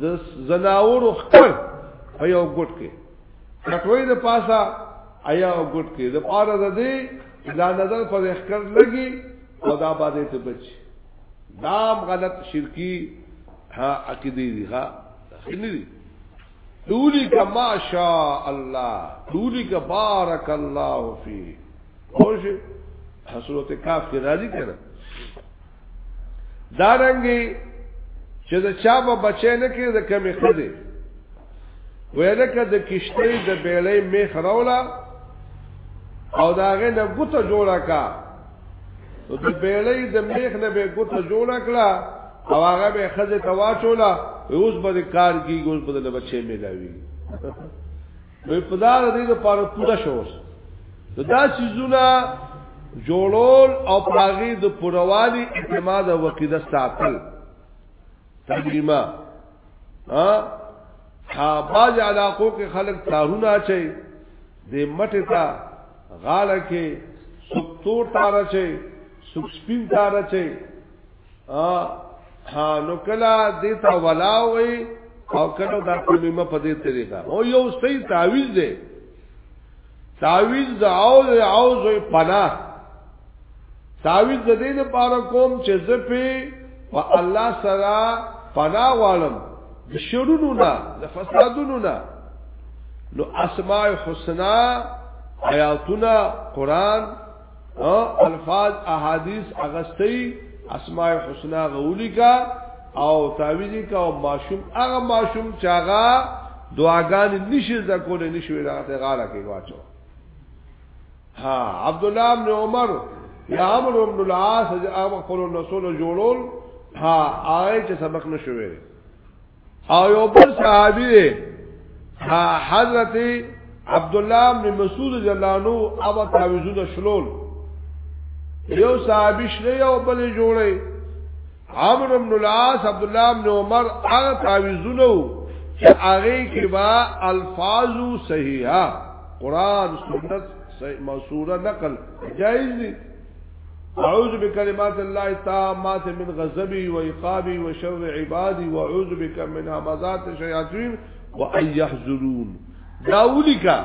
د زناورو خپل په یو ګټ کې کټوي د پاسا ایا ګټ کې د پاره د دې دا نظر په ذکر لګي او دا باندې ته بچ دا غلط شرکی ها عقیدی دی ها نه دی دولی کا ماشاء الله دولی کا بارک الله فی خوش حسرت کاف کی راضی کنا دارنگی چې دا چا به بچی نه کړي د کمی خزه ویل که د کشتی د بیړې می خرولا او داغه نه ګوته جوړه کا نو د بیړې د میخ نه به ګوته جوړه کړه او هغه به خزه ته واچولا اوس به کار کیږي اوس به د بچې ملاوي وی په دا دې لپاره پوره شو دا سيزونه جوړول او پاغي د پروالی اعتماد او عقیده ساتل تجربه ها ها باج علاقو کې خلک تارونه چي د مټه تا غاړه کې سکتور تار چي سکسپین تار چي ها نو کلا دیتا ولا وی او کله دا کلمه په دې طریقه او یو صحیح تعویذ دی تعویذ د او او زوی پناه تعویذ د دې لپاره کوم چې زه په په الله سره پناه والم د شرونو نه د فسادونو نه نو اسماء الحسنا آیاتنا قران الفاظ احادیث اغستی اسماء الحسنا غولی کا او تعویذ کا او معشوم هغه معشوم چاغا دعاګان نشي زکول نشي ولاته غاړه کې واچو ها عبد الله بن عمر یا عمرو بن العاص هغه خپل رسول جوړول ها آی چې سبق نشوي او یو بل صحابي دی حضرت عبد الله بن مسعود رضی الله عنه او تعویذونه شلول یو صحابي شله یو بل جوړي عمرو بن العاص عبد الله بن عمر هغه تعویذونه چې هغه کې با الفاظ صحیحه قران سنت موصوله نقل جائز دي اعوذ بکلمات الله التامات من غضبه وعقابه وشر عبادي واعوذ بك من همزات الشياطين وان يحضرون داولیکا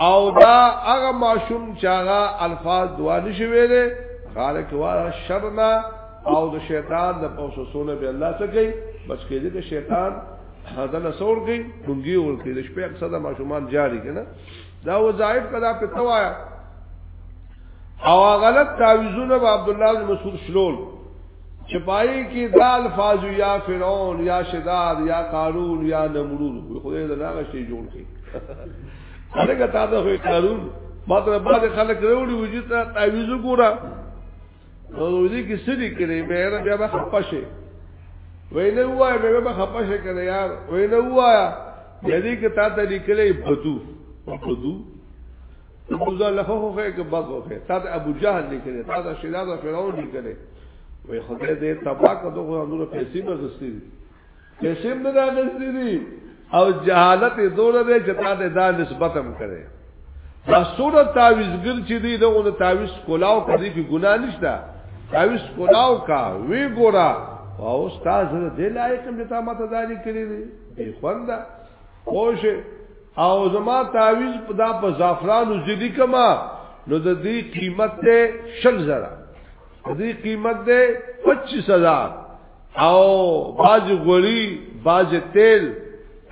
او دا هغه ماشوم چې هغه الفاظ دوا نشي ویلې خالق والا شرنا او د شیطان د پوسوسونه به الله څخه کوي بچ کېږي د شیطان هدا لسور کوي ټونګي ور کوي د شپې اکثره ماشومان جاری کنه دا وظایف کدا پته وایا او غلط تعویذونه به عبد الله بن مسعود شلول چې پای کې دا الفاظ یا فرعون یا شداد یا قارون یا نمرود خدای دا هغه شی جوړ کړي هغه تا ته قارون مطلب بعد خلک وروړي وجود ته تعویذ ګوره نو دې کې سړي کړي به نه بیا به خپشه وینه وای به به خپشه کړي یار وینه وای دې کې تا ته لیکلې بدو بدو ابو ذر له خو خو کې بغو کې تا ته ابو جهل لیکلې تا ته شیداد فرعون لیکلې وې خدای دې تباہ کړو غوړو پیسې به غستی پیسې هم نه راغستې دي او جهالت یې دوره دی چې تا ته دا نسبت هم کړي دا سوره تعویزګر چې دی دغه تعویز کولاو کړي کې ګناه نشته تعویز کولاو کا وی ګورا او استاد دې لایق هم ته ماته داري کړی دی بے خوندا خوش او زما تعویز په دا په زعفران او زدی کما نو د دې قیمت ته شل زره د دې قیمت ته 25000 او باج غوړي باج تیل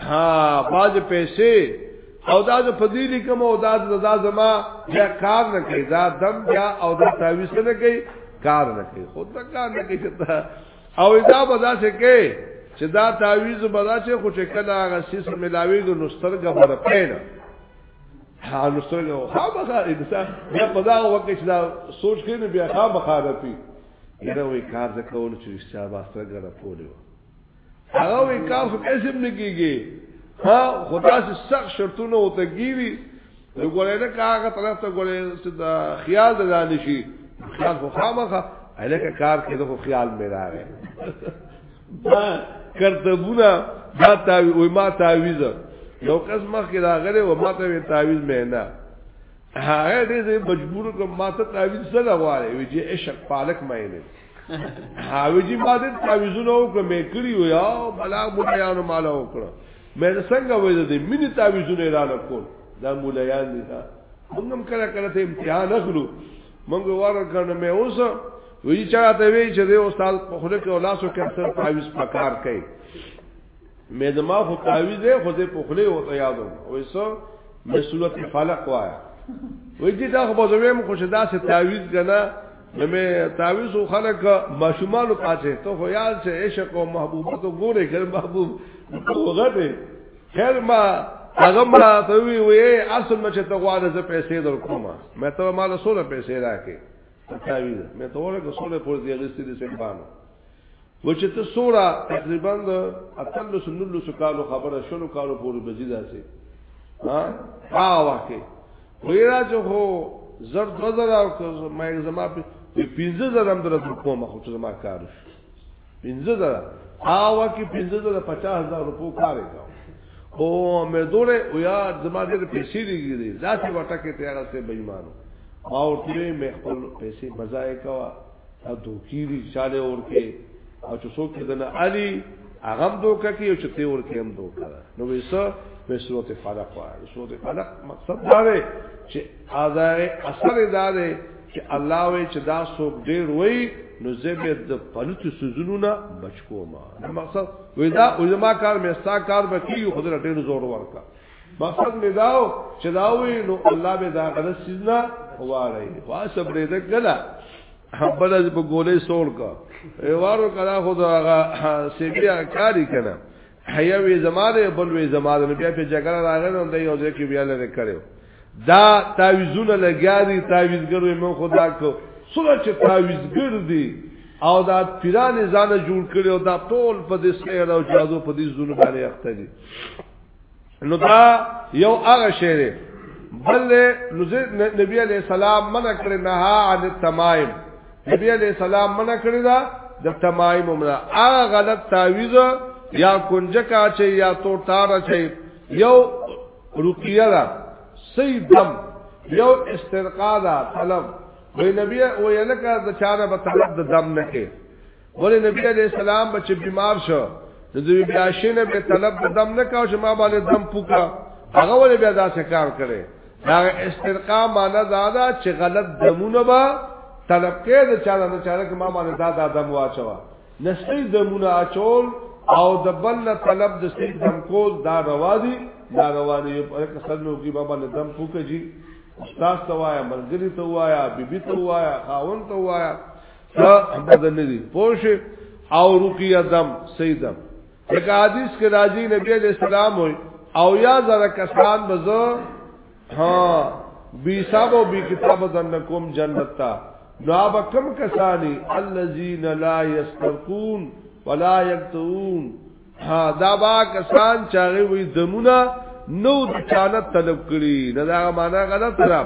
ها باج پیسې او دا د فضیلی کوم او دا د دا زما بیا کار نه کوي دا دم بیا او دا تعویز نه کوي کار نه کوي خود دا کار نه کوي او دا به دا څه کوي چې دا تعویز به دا چې خو چې کله هغه سیس ملاوي د نسترګه بر پېنه ها نسترګه خامخا انسان بیا په دا وخت کې دا سوچ کینې بیا خامخا راپی یره وی کار د کول چې رښتیا با سره ګره پولی و هغه وی کار خو اسم نه کیږي ها خدا سي سخت شرطونه او تګيري وګورې نه کاغه طرف ته ګورې چې دا خیال د ځان شي خیال خو خامخه الکه کار کې د خیال مې راغی دا کرتبونه دا تاوی وای ما تعویز یو کس مخ کې راغله و ما ته تعویز مې نه هغه دې دې مجبور کړم ما ته تعویز زه نه غواړې وی چې عشق پالک مې نه هاوی چې ما دې تعویزونه وکړ مې کړی و یا بلا مولایانو مال وکړ مې څنګه وې دې مینه تعویزونه را نه کول دا مولایان دي دا موږ هم کله کله ته امتحان اخلو موږ واره کړم مې اوس وی چاته وی چې دې استاد په خله کې اولاسو کې اکثر تعویز پکار کوي مې زما خو تعویز دی خو زه په خله او ته یادو وې سو مې صورت فلق وایا وې چې دا خو به زه مې خوش دا سه تعویز کنه مې تعویز خو خلک ماشومان پاتې ته خو یاد چې عشق او محبوبت ګوره کړ محبوب وګړي خیر ما هغه ما ته وی وی اصل مچ ته غواړې زه پیسې در کوم مې ته مال سره پیسې راکې تعویز مې ته ورکه سره پور دی غستی دې سبانو و چې ته سورا تقریبا د اتل سنلو سکالو خبره شلو کالو پورې بزیدا سي ها هغه وخت ویرا چې هو زر دو زر او مې زما په پنځه زر هم درته کوم خو ته زما کار شو پنځه زر هغه وخت پنځه زر 50000 روپو کار وکاو او مې دوره او یا زما دې پیسې دیږي دا چې وټه کې تیار سه بېمانو او ترې مې خپل پیسې بځای کوا او دوکې دي چاله ورکه او چې څوک دنه علي هغه دوکه کې او چې ته ورکه هم دوکه نو وسه په صورت فلق وایي صورت فلق مقصد دا دی چې آزار اثر دا دی چې الله وی چې دا څوک ډیر وای نو زبه د پلوت سوزونو نه بچ کوما مقصد ودا علماء کار مستا کار بکی خدای ډیر زور ورکا مقصد می داو چې داوی نو الله به دا غره سیزنا واره وا صبر دې کړه خپل از په ګولې سول کا ایوارو کړه خو دا سیبیا کاری کړه حیا وی زماره بل وی زماره نو بیا په جګړه راغله نو د یو ځای کې بیا لري کړو دا تعویذونه لګیا دي تعویذګر مې مو خدا کو سره چې تعویذګر دي او دا پیران ځانه جوړ کړي او دا ټول په دې سره او جادو په دې زونه باندې اخته دي نو دا یو هغه شی دی بل نبی علیہ السلام منع کړی نه عن التمائم نبی علیہ السلام منع کړی دا د تمائم منع هغه غلط تعویذ یا کنجکا چې یا تو تار چې یو رقیه دا سی دم یو استرقا دا طلب وی نبی او یلکه د چاره په طلب د دم نه کې ولې نبی عليه السلام بچ بیمار شو نو دوی بیا شینه به طلب دم نه کاو چې ما باندې دم پوکا هغه ولې بیا داسې کار کړي دا استرقا معنا دا دا چې غلط دمونه با طلب کې د چا نه چاره کې ما باندې دا دا دم واچوا نسې دمونه اچول او د بل نه طلب د سې دم کول دا روادي دا رواني یو پر کسر نو کې بابا نه دم پوکا جی استاد ته وایا ملګری ته وایا بیبي ته وایا خاون ته وایا ته بدل دي پوش او رقیه دم سیدم لکه حدیث کې راځي نبی علیہ السلام وي او یا زره کسان بزو ها بی صاحب او بی کتاب دن کوم جنت تا نو کم کسانی الذین لا یسترقون ولا یکتون ها دا با کسان چاغي وي دمونه نو د چانه طلب کړي نه دا معنا غلط را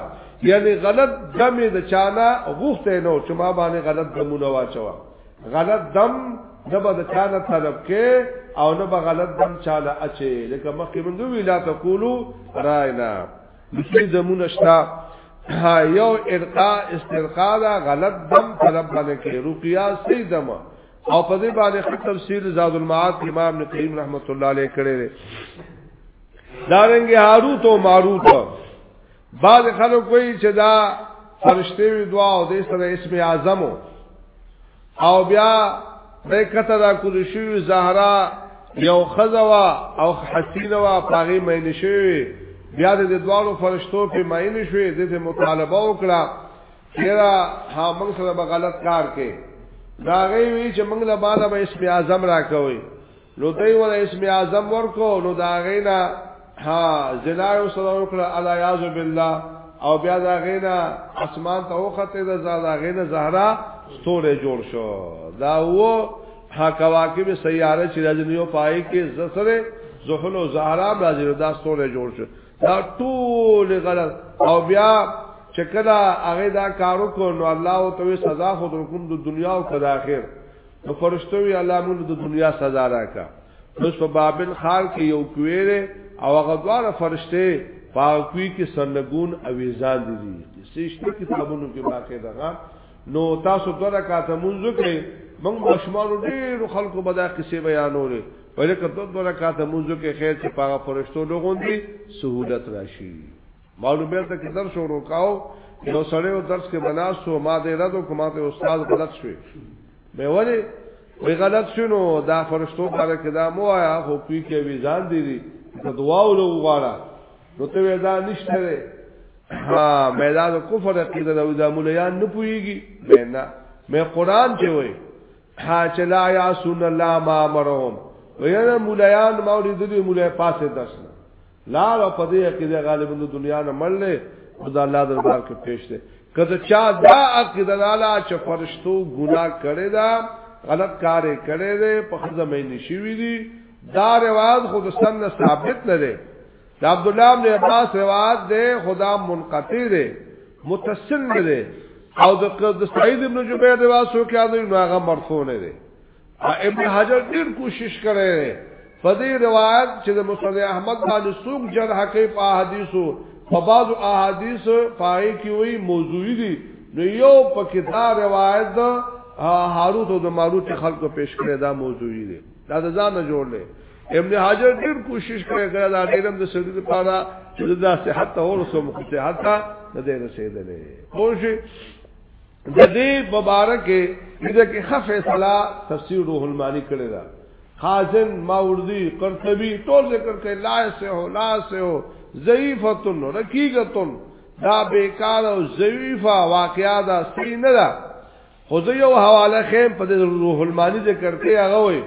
یعنی غلط دم د چانه غوښته نو چې ما باندې غلط دمونه واچوا غلط دم نه به د چانه طلب کې او نه به غلط دم چاله اچي لکه مخکې موږ وی لا تقولو راینا مثلی دمونه شتا یو ارقا استرقا دا غلط دم طلب باندې کې رقیا سي دمه او په دې باندې خپل تفسیر زاد المعاد امام ابن قیم رحمت الله علیه کړی دی دارنګ هاروت او ماروت بعض خلک وایي چې دا فرشته وی دعا او دې سره اسم اعظم او بیا د کته دا کول شو زهرا یو خزوا او حسینه وا پاغي مینه شوی بیا د دوالو فرشتو په مینه شوی د مطالبه وکړه چیرا ها موږ سره به غلط کار کې دا غي وی چې موږ له بالا به اسم اعظم راکوي نو دوی ول اسم اعظم ورکو نو دا غینا ها زنا او سره وکړه الا یاذ بالله او بیا دا غینا اسمان ته وخته دا زړه غینا زهرا ستوره جوړ شو دا وو ها کواکب سیاره چې د دنیا پای کې زسره زحل او زهرا راځي دا ستوره جوړ شو دا ټول غلط او بیا چې کله هغه دا کارو کو نو الله او ته سزا خو درکوم د دنیا او د آخرت نو فرشتو وی الله مون د دنیا سزا راکا نو په بابل خال کې یو کویره او هغه دواړه فرشته پاکوی کې سنگون او ویزان دي دي سیشته کتابونو کې باقی دغه نو تاسو دغه کاته مونږ کې مونږ مشمار ډیر خلکو به دا قصې بیانولې ولی که دو دو رکاته موزو که خیر چه پاگا فرشتو لوگون دی سهولت راشی معلومه تا که درس رو کاو یو سړی او درس کې بناستو ما دې ردو کومه ته استاد غلط شوی مې ولی وی غلط شنو دا فرشتو باندې کې دا مو آیا خو پی کې وی ځان دی دی ته دعا ولو غواړه نو ته وی دا نشته ها مې دا کفر عقیده دا مولایان نه پويږي مې نه مې قران چې وای ها چې لا یا سن الله ما مرهم ویره مولایان ما ولې دې مولای پاسه درس لا را پدې کې غالبا د دنیا نه مړلې او د الله دربار کې پېښ دي کله چا دا عقیده لاله چې فرشتو ګناه کړی دا غلط کار کړی دی په خزمه نشوي دي دا رواج خود سن ثابت نه دی د عبد الله ابن عباس روایت ده خدا منقطع ده متصل نه ده او د سعید ابن جبیر روایت سو کې ده نو هغه مرفوع نه ده ابن حجر ډیر کوشش کړي په دې روایت چې د مسند احمد باندې سوق جرح کوي په حدیثو په بعض احادیث پای کې وی موضوعي دي نو یو پکې دا روایت هاروت او د ماروت خلکو پیش کړی دا موضوعي دي دا د ځان نه جوړ لې ابن حجر ډیر کوشش کړی کړه دا ډیرم د سړي لپاره چې دا صحت ته ورسو مخ صحت ته نه دی رسیدلې خوش د دې مبارک دې کې خفه صلا تفسیر روح المانی کړی دا خازن ماوردی قرطبی ټول ذکر کوي لا سه هو لا سه هو ضعیفتن رقیقتن دا بیکار او ضعیفه واقعا دا سینه ده خو زه یو حواله خیم په روح المانی ذکر کې هغه وای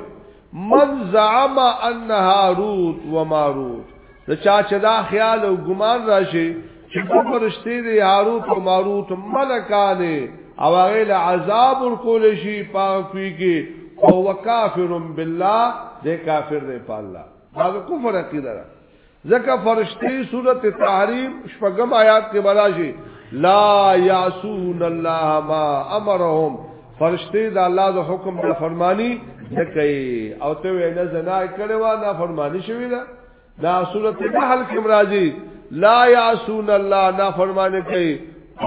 من زعم ان هاروت و ماروت د چا چې دا خیال او ګمان راشي چې په فرشتي دی هاروت او ماروت ملکانه او هغه له عذاب ورکول شي پاکوي کې او وکافر بالله دې کافر دی په الله دا کفر عقیده ده ځکه فرشتي سورته تحریم شپږم آیات کې براشي لا یاسون الله ما امرهم فرشتي د الله د حکم نه فرمانی نه کوي او ته وینا زنا کړي وا نه فرمانی شوی دا دا سورته نحل کې مرাজি لا یاسون الله نه فرمانی کوي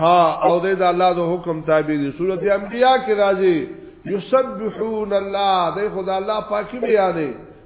ها او د الله د حکم تابع دي سورته انبیاء کې راځي یسبحون الله د خدای الله پاکي بیانې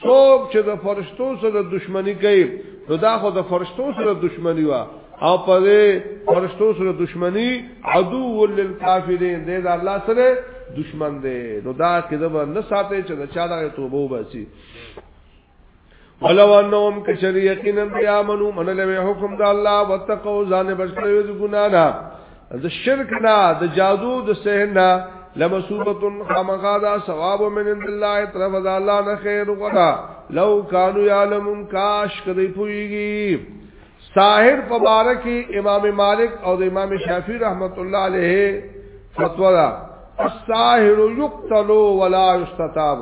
څوک چې د فرشتو سره دښمنی کوي نو دا خو د فرشتو سره دښمنی وا او په فرشتو سره دښمنی عدو للکافرین دې دا الله سره دشمن دی نو دا کده به نه ساتي چې دا چا دا توبه وباسي ولو انهم کشری یقینا بیامنو من له حکم د الله وتقو ځان بچو د ګنا نه د شرک نه د جادو د سحر نه لمسوبتن خامخا دا ثواب من عند الله طرف د الله نه خیر غدا لو کانوا یعلمون کاش کدی پویږي ساحر مبارکی امام مالک او د امام شافعی رحمت الله علیه فتوا دا الساحر یقتل ولا یستتاب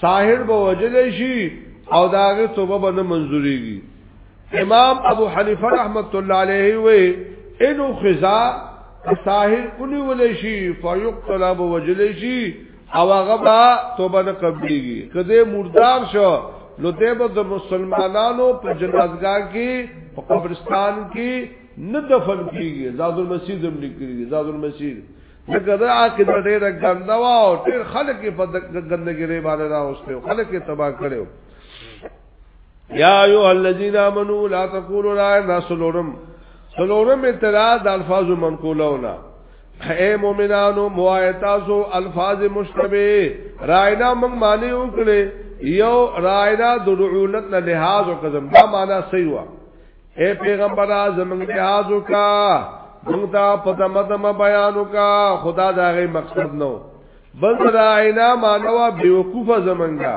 ساحر به وجل شي او داغه توبه به نه منزوريږي امام ابو حنیفه رحمت الله علیه وی انو خزا ساحر اونی ولې شي فیقتل ابو وجلې شي او هغه با توبه نه قبليږي کله مردار شو نو دیو د مسلمانانو په جنازګاه کې په قبرستان کې نه دفن کیږي زاد المسیح زم لیکلي زاد المسیح لکه دا کې د ډېره ګنده وا او ډېر خلک په ګندګي باندې راوستي خلک تباہ کړو یا ایو الذین آمنو لا تقولوا لا ناسلورم سلورم اعتراض الفاظ منقولونا اے مومنانو موایتاسو الفاظ مشتبه راینا من معنی وکړي یو راینا د رعونت نه لحاظ او قدم دا معنا صحیح و اے پیغمبر زمنګ لحاظ وکا موږ دا په دمه دمه بیان وکا خدا دا غي مقصد نو بل راینا مانوا بیوقوفه زمنګا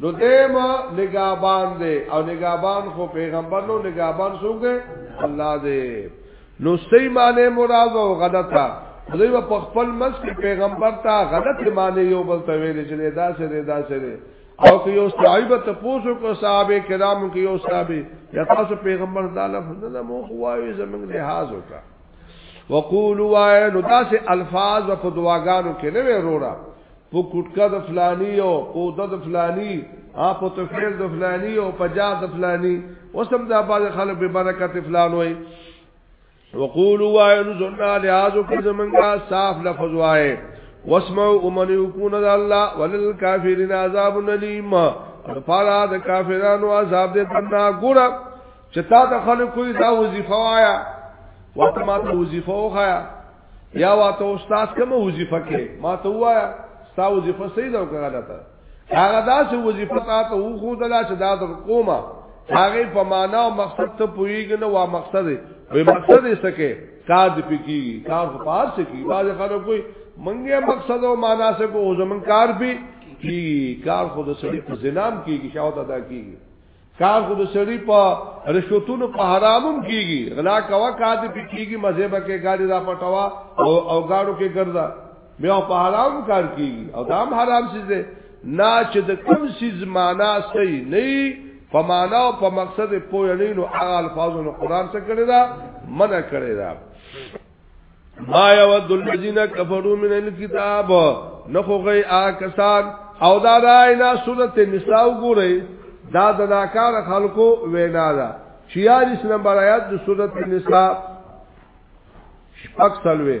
نو دیم نگابان دے او نگابان خو پیغمبر نو نگابان سوگے اللہ دے نو سی معنی مراد او غلطا دوی په خپل مس کې پیغمبر ته غلط معنی یو بل ته ویل چې دا سره دا سره او که یو صاحب ته پوسو کو صاحب کرام کې یو صاحب یا تاسو پیغمبر دا لفظ نه مو خوایو زمنګ لحاظ وکا وقولوا نو تاسو الفاظ په دعاګانو کې نه وروړه په کوټکا د فلانی او په د د فلانی ا په تفیل د فلانی او په جا د فلانی وسم د باز خلک به برکت فلان وای وقولوا وایو زنا لحاظ کو زمنګا صاف لفظ وای واسمعوا امن يكون الله وللكافرين عذاب اليم فلا د کافرانو عذاب دې تنا ګور چې تا د خلکو دا وظیفه وایا وته ما ته وظیفه وخایا یا واته استاد کوم وظیفه کې ما ته وایا ستا وظیفه صحیح ده او غلطه هغه داسې وظیفه تا ته و خو دلا چې دا د قومه هغه په معنا او مقصد ته پویږي نو وا مقصد وي مقصد یې سکے کار دې پکې کار په پار سکی باز خلک کوئی منګه مقصد او معنا سے کو زمون کار بھی کی کار خود سړي په زنام کیږي شاو ته دا کیږي کار خو د سړی په رشوتونو په حرامم کیږي غلا کوا کار دې کیږي مزه به کې ګاډي را پټوا او او ګاډو کې ګرځا بیا په حرام کار کیږي او دا هم حرام شي دې نه چې د کوم سیز معنا صحیح نه په معنا او په مقصد پوه نه نو هغه الفاظونو قران څخه کړی دا منع کړی دا ما یود الذین کفروا من الكتاب نخو غی آکسان او دا داینا سورت نساء ګورئ دا د ناکار خلکو وینا ده 46 نمبر آیات د سورت نساء شپږ سلوي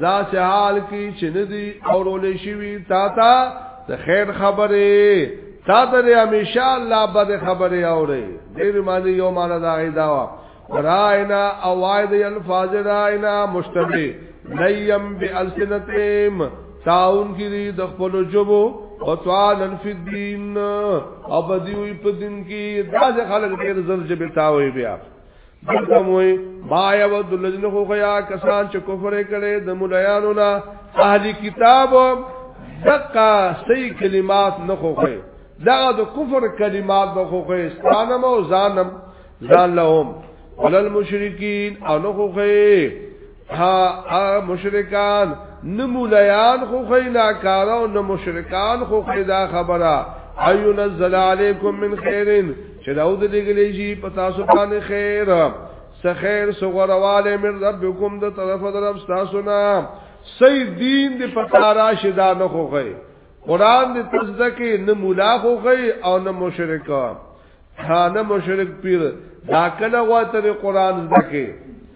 دا سه حال کی چې ندی اورول شوی تا تا ته خیر خبره تا ته همیشه الله بد خبره اوري ډیر معنی یو معنی دا غیداوا راینا اوائد الفاظ راینا مشتبه لیم بالسنتهم تاون کی دی د خپل جبو او تعالن فی الدین او بدیوی په دین کې دا خلک ډیر زر جبه تاوي بیا دغه موي ما یو د لجنه خو غیا کسان چې کفر کړي د مولایانو نه اهل کتاب دقه صحیح کلمات نه خوخه دغه د کفر کلمات به خوخه ستانم او ځانم ځان لهم ولل مشرکین او نه خوخه ها مشرکان نمولیان خو خینا کارو نه مشرکان خو خیدا خبره ایو نزل علیکم من خیرن چې داود لګلې شي پتا سو باندې خیر سخیر سغرواله من ربکم د طرف درب تاسو نه سی دین دی پتا را شدا نه خو خی قران دی تصدقه نه مولا خو خی او نه مشرکان ها نه مشرک پیر دا کله غوا ته قران زکه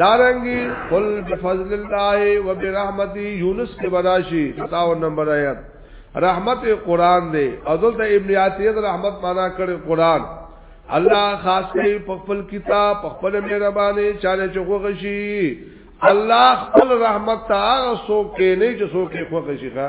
دارنګي قل بفضل الله وبرحمته یونس کې بداشي 57 نمبر آیات رحمت قران دی او دلته ابن عطیه رحمت معنا کړي قران الله خاص کوي په خپل کتاب په خپل مهرباني چاله چوغه شي الله خپل رحمت ته هغه سو کې نه چې سو کې خوښ شي ښا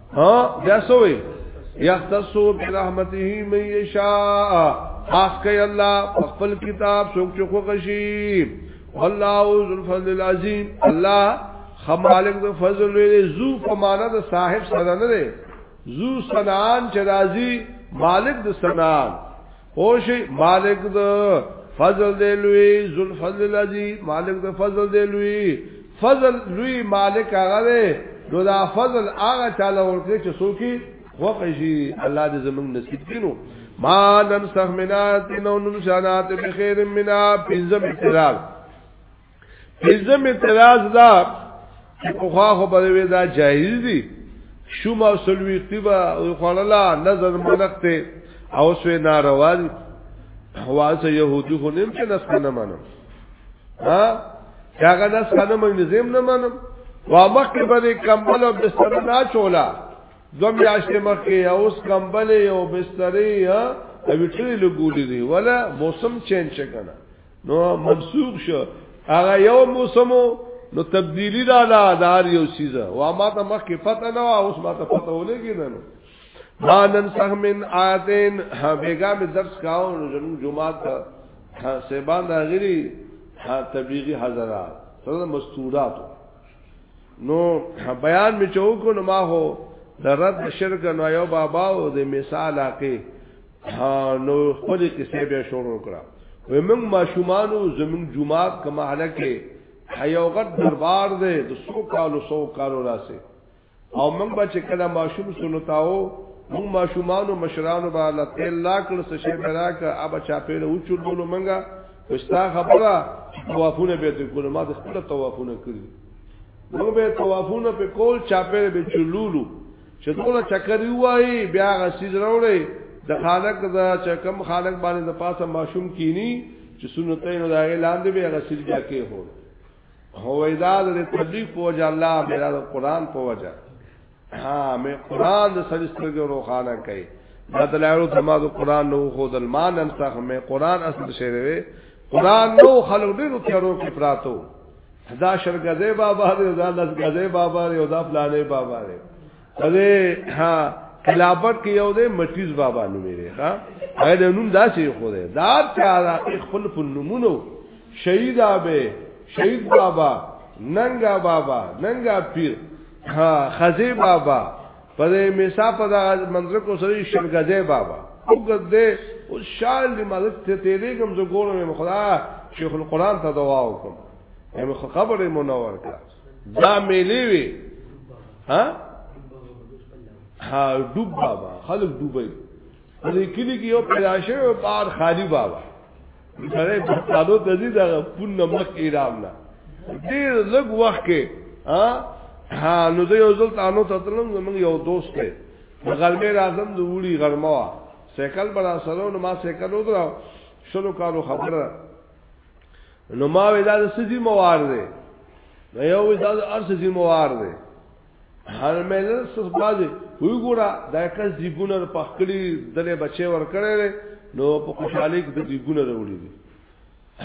ها بیا سوې یختصو برحمته من یشاء خاص کوي الله خپل کتاب څوک چې خوښي والله ذو الفضل العظیم الله خمالک د فضل لري ذو په معنا د صاحب سره نه دی ذو سنان چې راضي مالک د سنان خوشی مالک د فضل دی لوی ذل فضل الذی مالک د فضل دی لوی فضل لوی مالک هغه دی نو دا فضل هغه چاله ورکړي چې څوک وقع شي الله دې زموږ نصیب کینو ما ننسخ منات نو ننشانات بخیر منا پنځم اعتراض پنځم اعتراض دا چې په خوا خو به وي دا جایز دي شوم او سلويختی به خړلا نظر منخته او سوی ناروا دي حواس يهودي خو نیم چې نس نه منم ها هغه نس نه منم زم نه منم وا مخکې به کمبل او بستر نه چولا دوم یاشتې مخکې اوس کمبل او بسترې ها او ټول لګولې دي ولا موسم چینج کنه نو منسوخ شو هغه یو موسمو نو تبدیلی دا دا دار یو سیزه و ما ته مخ کې پته نه اوس ما ته پته ولګی نه نو ما نن سخ من آیتین بیگا می درس کاو نو جنو جمعات تا سیبان دا غیری تبلیغی حضرات سره مستوراتو نو بیان می چوکو نو ما هو د رد شرک نو یو بابا او د مثال عقی ها نو خپل کیسه به شروع کړه وې موږ ماشومانو زموږ جمعات کما هلکه حیو غټ دربار دی د سو کالو سو کالو راسه او موږ به چې کله ماشوم سنتاو موږ ماشومانو مشرانو به الله تعالی لا کړ څه شی برا ک ابا چا پیره و چولو منګه وستا خبره توافونه به ته کول ما د خپل توافونه کړی موږ به توافونه په کول چا پیره به چولو چې دوله چکر وایي بیا غسیز راوړي د خالق د چکم خالق باندې د پاسه ماشوم کینی چې سنتین د هغه لاندې به غسیز بیا کې هو هویدا د تبلیغ په وجه الله بیا د قران په وجه ها مې قران د سرسترګو روخانه کوي دا دلایلو تما د قران نو خو د مان انتخ مې قران اصل شعر وي قران نو خلق ډیرو تیارو کې پراتو دا شرګزه بابا دی دا لسګزه بابا دی دا فلانه بابا دی خدای ها کلابت کې یو دی مټیز بابا نوم دی ها هغه د نوم داسې خو دی دا چا خپل خپل نمونه شهید ابه شهید بابا ننګا بابا ننګا پیر ها خزی بابا په دې میسا په دغه منځ کو سره شرګځه بابا وګد دې او شال دې مالک ته تیرې کوم زه ګورم خدا شیخ القران ته دعا وکم هم خبره منور کا دا ملي وي ها ها ډوب بابا خلک ډوبای دې کلی کې یو پیدا شوی بار خالی بابا سره په تاسو ته دي دا پونه مخ ایران نه ډیر لږ وخت کې ها نو زه یو ځل تاسو ته تلم زمونږ یو دوست دی غرمه راځم د وړي غرمه وا سیکل برا سره نو ما سیکل ودرا شلو کالو خبره نو ما ودا د سزي موار دی نو یو ودا د ارسزي موار دی هر مېلر سس بازي وی ګورا دا کس دی ګونر پخکړي دله بچي ور کړل نو په خوشحالي کې دی ګونر وړي دي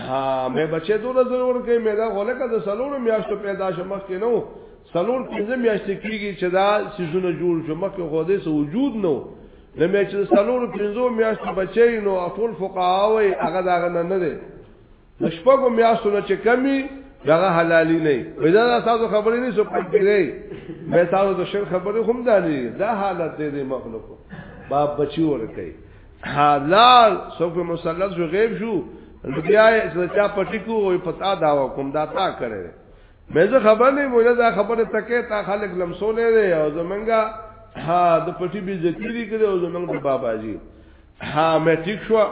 ها مې بچي دوه ضرور کې مې دا غوله کده سلور میاشتو پیدا شمخ کې نو سلور پنځه میاشتې کېږي چې دا سيزونه جوړ شو مخکې خو دې سو وجود نو لمه چې سلور پنځو میاشتې بچي نو ټول فقها وي هغه دا نه نه دي د شپږو میاشتو نه چې کمی دغه حلالي نه وي دا تاسو خبرې نه سو پېږي به تاسو د شر خبرې هم دالي دا حالت دې مخلوق باب بچي ورته حلال سو په مسلط شو غیب شو بیا یې چا پټی کو او پتا دا کوم دا تا کړي مې زه خبر نه مو دا خبره تکې تا خلک لمسولې دي او زمونږه ها د پټي بي ذکرې کړي او زمونږ بابا جی ها مې ټیک شو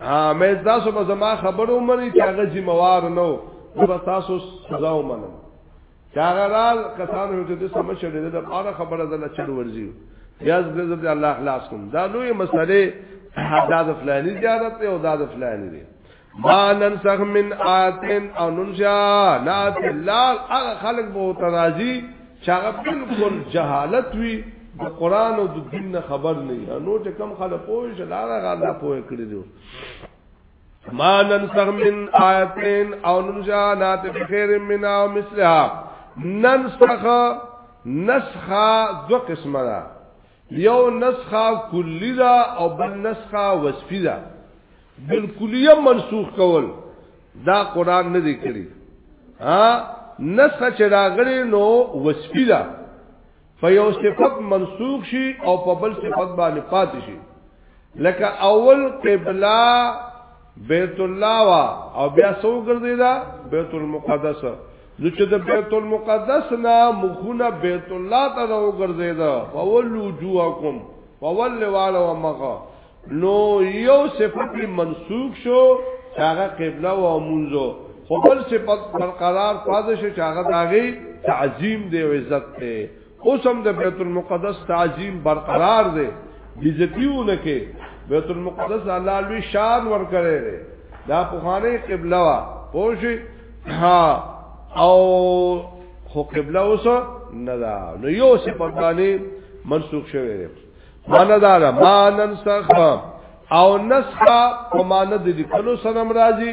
ها مې تاسو به زما خبرو مني چې هغه ذمہوار نو به تاسو سزا ومنم چاغرال کسانو ته د سم شړې د اړه خبره ده چې ورزي یاز د الله خلاص کوم دا لوی مسله دا د فلانی زیارت او دا د فلانی دی ما ننسخ من آتن او ننشا نات اللال اغا خلق بہت راضی چې هغه بالکل جهالت وي د قران او د دین نه خبر نه یا نو چې کم خلک پوه شي دا هغه الله پوه کړی دی ما ننسخ من آیتین او ننجا نات بخیر من او مثلها ننسخ نسخه دو قسمه ده یو نسخه کلی دا او بل نسخه وصفی دا بالکلیه منسوخ کول دا قران نه دی کړی ها نسخه چې راغلی نو وصفی دا په یو صفت منسوخ شي او په بل صفت باندې پاتې شي لکه اول قبله بیت الله وا او بیا سو ګرځي دا بیت المقدس نو چې د بیت المقدس نه مخونه بیت الله ته راو ګرځي دا فول وجوهکم فول والو مخه نو یو صفت منسوخ شو هغه قبله او منځو خپل صفت برقرار پاتې شو چې هغه داغي تعظیم دی او عزت دی اوس هم د بیت المقدس تعظیم برقرار دی بیزتیونه کې بیت المقدس الله لوی شان ور کړی دی دا پوخانه قبله وا پوه ها او خو قبله اوس نه دا نو یو څه په باندې منسوخ شوی دی معنا دا ده ما ننسخ او نسخه په معنا د لیکلو سره مرাজি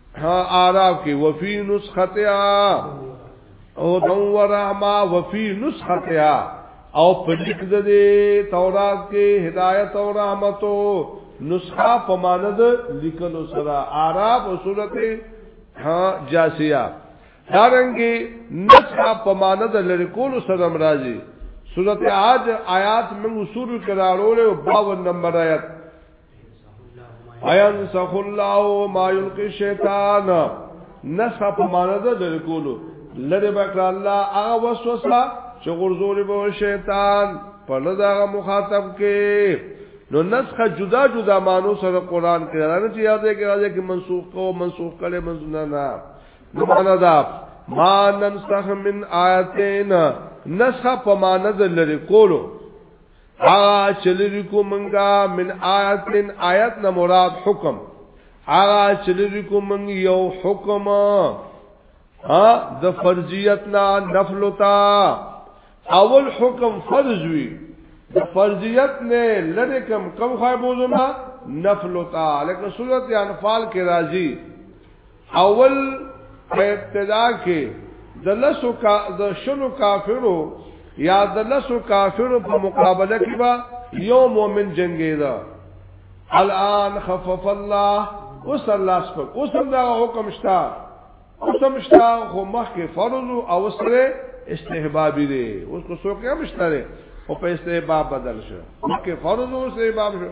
ها اعراف کې وفي نسختها او دو ورحمه وفي نسختها او په لیک د تورات کې هدایت او رحمتو نسخه په معنی د لیکلو سره اعراف او سورته ها جاسیه دارنګي نسخه په معنی د لری کولو سره مرাজি سورته عاد آیات موږ اصول کراړول او 52 نمبر آیات ايان سخ الله ما يلقي الشيطان نسخه په معنا ده لري کولو لري بکر الله هغه وسوسه چې غرزوري به شیطان په لږه مخاطب کې نو نسخه جدا جدا مانو سره قران کې راغلی چې یاد کې راځي کې منسوخ کو منسوخ کړي منسوخ نه نه نو معنا ده ما ننسخ من آیتین نسخه په معنا ده لري کولو آغا چلرکو منگا من آیت من آیت نا مراد حکم آغا چلرکو منگ یو حکم د فرضیت نا نفلو تا اول حکم فرض وی د فرضیت نه لری کم کم خای بوزما نفلو تا لکه سورت انفال کې راځي اول په ابتدا کې د لسو کا د شلو کافرو یا د لسو کافرو په مقابله کې با یو مؤمن جنگیدا الان خفف الله اوس الله سپک اوس دا حکم شتا اوس هم شتا خو مخکې فرض او سره استحباب دي اوس کو څوک هم شته او په استحباب بدل شو مخکې فرض او استحباب شو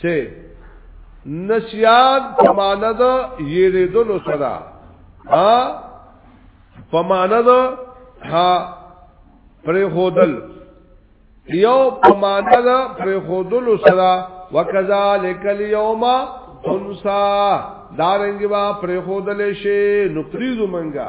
سه نسیان په معنا د یریدلو سره ها په معنا د ها پر خودل یو په معنا د پر خودل سره وکذالک الیوم انسا دارنګ با پر خودل شي نو پریزو منګه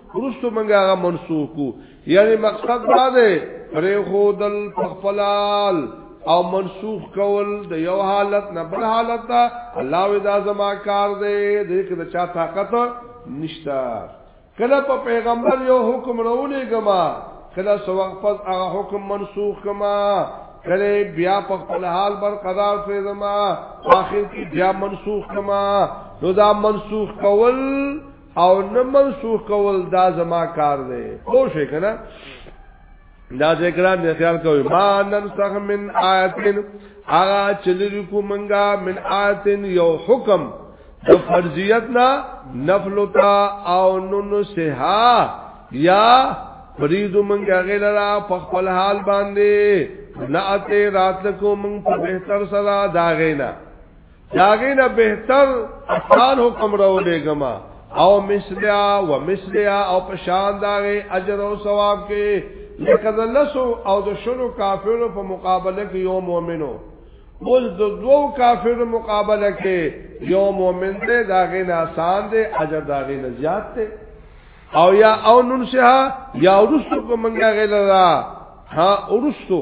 ورستو منګه هغه منسوخ کو یعنی مقصد دا ده پرې خودل خپلال او منسوخ کول د یو حالت نه بل حالت دا الله ودا زما کار دی د یک د چا طاقت نشتا کله په پیغمبر یو حکم راولې ګما کله سو وخت پس هغه حکم منسوخ کما کله بیا په خپل حال بر قرار فی زما اخر کی بیا منسوخ کما نو دا منسوخ کول او نه منسوخ کول دا زما کار دی خو شي کنه دا ذکران دی خیال کوي ما ننسخ من آیتن اغا چلری کو منگا من آیتن یو حکم د فرضیت نا نفل تا او نن سها یا فرید منگا غیر را پخپل حال باندې نعت رات کو من په بهتر سره دا غینا داغی نه بهتر احسان حکم راو لګما او مثلیا و مثلیا او پشان داغی اجر او ثواب کې لکه د لسو او د شلو کافرو په مقابله کې یو مؤمنو اوس د دوو کافرو مقابله کې یو مؤمن دی داغی نه آسان دی اجر داغی نه زیات دی او یا او ننسها یا ورستو کو منگا غیل را ها ورستو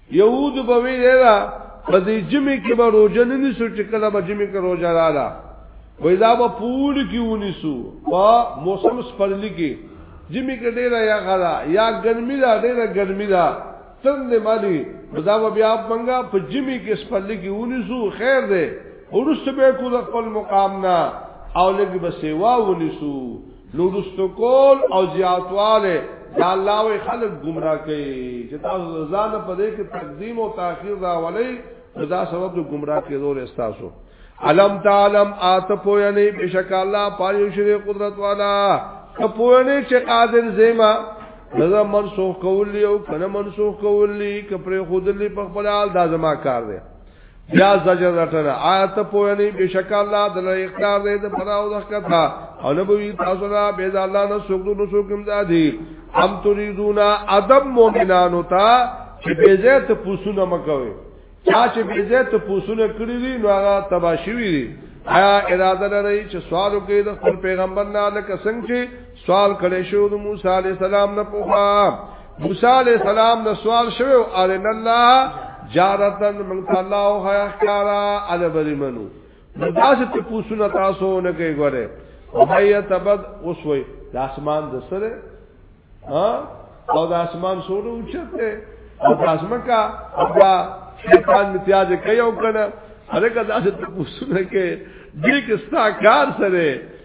یهود به وی دا په دې جمعې کې به روزه نه نیسو چې کله به جمعې کې روزه رااله وای دا به پول کې ونیسو په موسم سپرلی کې جمعې کې ډیره یا غلا یا ګرمي دا ډیره ګرمي دا تند مالی دا به بیا منګه په جمعې کې سپرلی کې ونیسو خیر دی ورسته به کو د خپل مقام نه او لګي به سیوا ونیسو نو رستقول او زیاتواله دا الله وی خلق گمراه کوي چې تاسو ځان په دې کې تقدیم او تاخير راولي دا سبب د گمراه کېدو رستاسو علم تعلم آت پوینی بشک الله پایو شری قدرت والا پوینی چې قادر زیما نظر منسوخ کولی او کنه منسوخ کولی کپره خودلی په خپل حال دا زما کار دی یا زجر رټل آیت پوهنی بشک الله د اختیار دې د پراو د کتا او نبوی تاسو را به د الله نه سوګ نو سوګم دادی هم تريدونا ادب مؤمنانو ته چې بیزه ته پوسونه مکوي چا چې بیزه ته پوسونه کړی دي نو هغه تباشوي دي آیا اراده لري چې سوال وکړي د خپل پیغمبر نه لکه څنګه چې سوال کړي شو د موسی عليه السلام نه پوښا موسی عليه السلام نه سوال شوی او ارن الله جارتن من الله او حیاکارا علی بریمنو داسې ته پوښتنه تاسو نه کوي ګوره ومیا تبد اوسوي د اسمان د سره ها او د اسمان سره اوچته او د اسمان کا دا شیطان امتیاز کوي او کنه هرګه داسې ته پوښتنه کوي دې کې ستا کار سره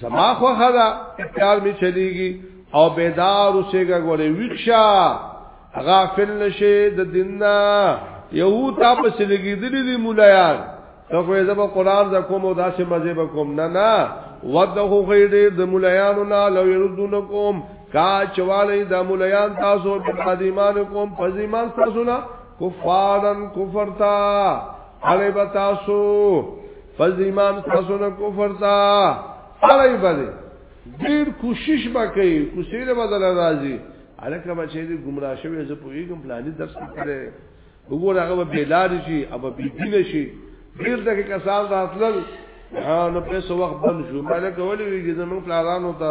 زما خو خدا اختیار می چلیږي او بیدار اوسېګا غوري ویښا غافل نشي د دیننا یو تا په سلګي دلی دی مولایان ته خو زما قران ز کوم او داسې مزه به کوم نه نه وده غیر د مولایانو نه لو يردون کوم کا چواله د مولایان تاسو په قدیمان کوم په ځیمان تاسو نه کفارن کفرتا علی بتاسو پس د ایمان تاسو نه کفر تا اړای باندې ډیر کوشش وکړي کوشش به بدل راځي الکه بچی دې گمراه شوی زه پوېږم پلاني درس کړي وګور هغه به بلاد شي او به بيدین شي ډیر دغه کسان راتلل نو په سو وخت بند شو مله کولې ویږي زموږ پلانانو ته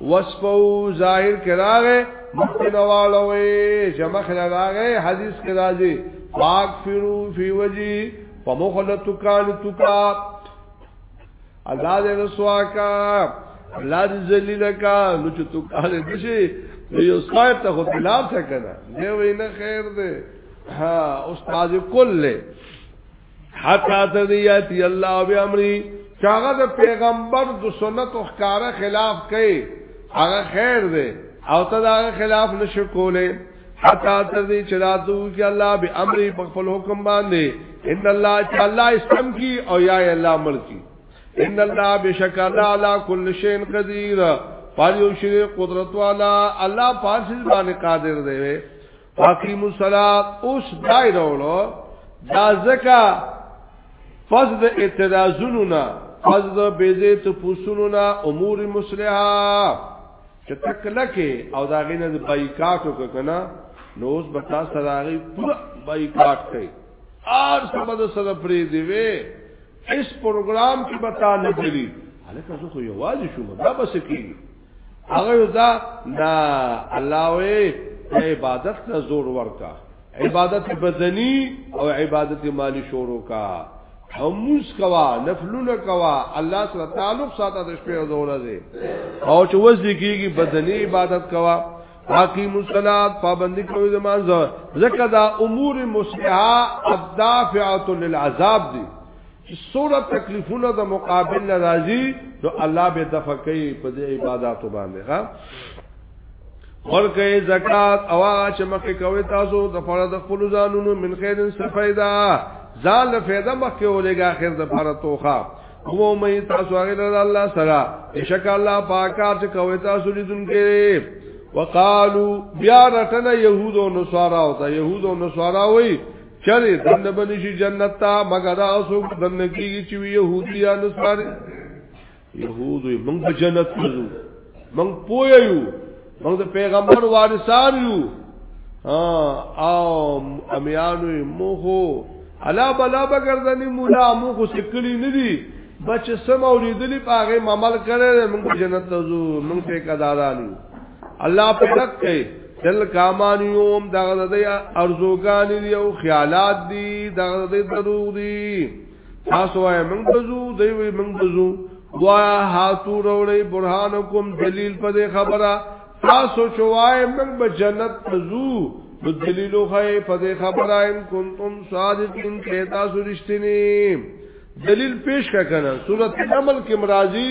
وصفو ظاهر کې راغې مخکې واړوي چې مخکې راغې حدیث کې راځي پاک فرو فی وجی په مخله تکان تکا الله دې رسوا کا الله دې ذلیل کا نو چې تکان دې شي یو صاحب ته خو بلاب څه کنه دی وینه خیر دی ها استاد کله حتا تذیاتی الله او امری چاغه د پیغمبر د سنت او ښکارا خلاف کوي هغه خیر دی او ته دا خلاف نشو کوله حتا تر دې چې راتو کې الله به امر په خپل حکم باندې ان الله چې الله اسلام کی او یا الله امر کی ان الله بشک الله علی کل شیء قدیر پاره یو شی قدرت والا الله پاسل باندې قادر دی تقیم الصلاه اوس دای راولو دا زکه فز د اعتراضونو نه فز د بیزه ته پوسونو نه امور مصلحه چې تکله کې او دا غینه د بایکاټ وکنه نو اوس به تاسو راغی پورا بایکاټ کوي ار سبا د سره پری دی وی اس پروګرام کې بتا نه بلی هلکه زه خو یوازې شوم دا بس کیږي هغه دا دا الله وی عبادت ته زور ورکا عبادت بدنی او عبادت مالی شروع کا هموس کوا نفلونه کوا الله سره تعلق ساته د شپې او ورځې او چې وځي کیږي بدنی عبادت کوا حاکم الصلات پابندی کوي زمان زکه دا امور مسلحه الدافعه للعذاب دي چې سوره تکلیفونه د مقابل ناراضي نو الله به دفع کوي په دې عبادت باندې ها ورکه زکات او چې مخکې کوي تاسو د فرض د خپل ځانونو من خیرن څه فائدہ ځان له فائدہ مخکې ولېګا اخر د فرض توخه او مې تاسو هغه له الله سره بشک الله پاکار چې کوي تاسو لیدونکي وقالو بیا رټنه يهود او نصارا او ته يهود او نصارا وای چرې دنه بنشي جنت ته مګر اوسو دنه کیږي چې يهودي یا نصاري يهودو موږ په جنت ته ځو موږ پوه یو موږ د پیغمبر وارثان یو ها او امیانو موخو علا بلا بغردنی مولا موخو سکلی ندی بچ سم اوریدلی پاغه عمل کړي موږ جنت ته ځو موږ ته کدارانی الله په حق کوي دل کامان یوم دغه د ارزوګان دی او خیالات دی دغه د دروغ دی تاسو یې موږ بزو دی وی موږ بزو وا هاتو وروړي برهانکم دلیل په دې خبره تاسو چوای موږ به جنت بزو د دلیلو خای په دې خبره ان کنتم صادقین کې تاسو رښتینی دلیل پیش کا کنه سورۃ النمل کې مرাজি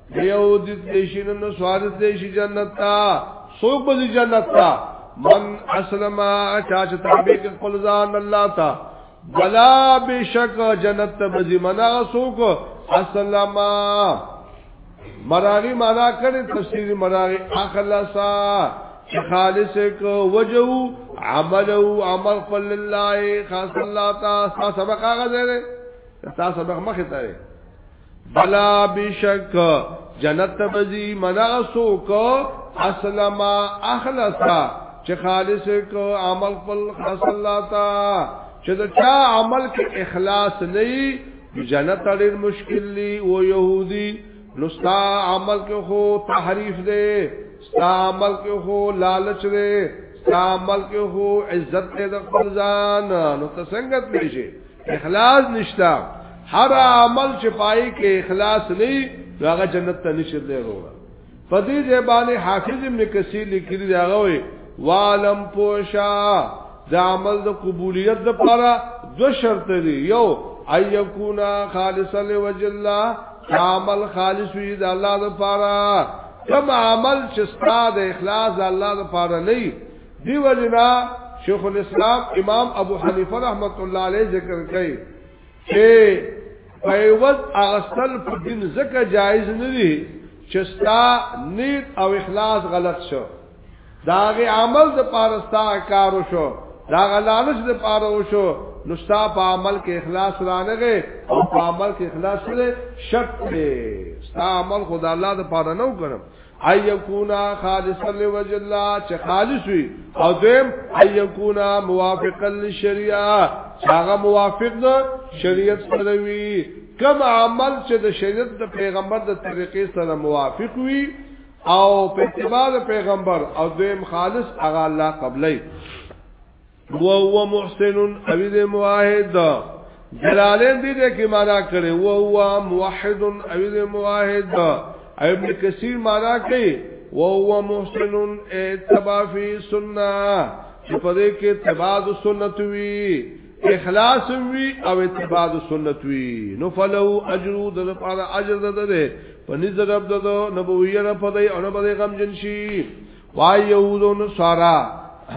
یو د دې شي نو سواد دې شي جنت تا سوق به جنت تا من اسلم اچا چې تابع کې خپل ځان الله تا بلا بشک جنت ته بزی منا سوق اسلم مراغی معنا کړي تفسیر مراغی اخلاصا چې خالص کو وجو عملو عمل قل لله خاص الله تا سبق هغه ده تا سبق مخه ته بلا بشک جنت بزی منا سوک اسلم اخلصا چې خالص کو عمل خپل خاص الله تا چې دا چا عمل کې اخلاص نه جنت ډېر مشکل دی او يهودي نو ستا عمل کې خو تحریف دی ستا عمل کې خو لالچ دی ستا عمل کې خو عزت دی د خپل ځان نو ته څنګه تللی شي اخلاص نشتا هر عمل چې پای کې اخلاص نه راغه جنت ته نشي دی وروړه په دې زبانه حافظ ابن کثیر لیکلی دا غوي والم پوشا د عمل د قبولیت لپاره دو شرط دي یو ايکونا خالص لوجه الله عمل خالص وي د الله لپاره کوم عمل چې ستاسو د اخلاص د الله لپاره نه دی وجنا شیخ الاسلام امام ابو حنیفه رحمت الله علیه ذکر کوي چې پیوز اغسل په دین زکه جایز نه دی چې ستا نیت او اخلاص غلط شو داغه عمل د پارستا کار وشو دا غلانش د پاره وشو نو ستا په عمل کې اخلاص رانغه او په عمل کې اخلاص لري شرط دی ستا عمل خدای الله د پاره نه وکړم ايکونا خالصا لوجه الله چې خالص وي او دیم ايکونا موافقا للشريعه هغه موافق ده شریعت سره وي کوم عمل چې د شریعت د پیغمبر د طریقې سره موافق وي او په اتباع پیغمبر او دیم خالص هغه الله قبلې وهو محسن او دې موحد جلالین دې دې کې معنا کړي وهو موحد او دې موحد ابن کثیر معنا کوي وهو محسن اتباع فی سنت چې په دې کې اتباع سنت وی اخلاص وی او اتباع سنت وی نو فلو اجر د لپاره اجر ده ده په نزد رب ده نبوی رب ده او نه به غم جنشي وای یو دو نصارا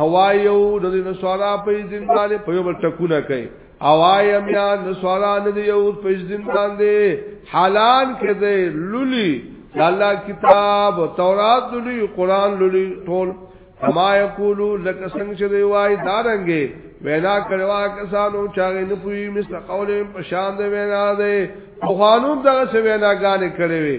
هوا یو د نصارا په دین باندې په یو ټکونه کوي اوایم یا نصارا نه دی یو په دین باندې حلال کده لولي الله کتاب تورات لولي قران لولي ټول کما یقولو لکه څنګه چې دی وای دارنګي وینا کړوا کسانو چاغې نه پوي مست قولې په شان دی وینا دی او قانون دغه څه وینا غانې کړې وي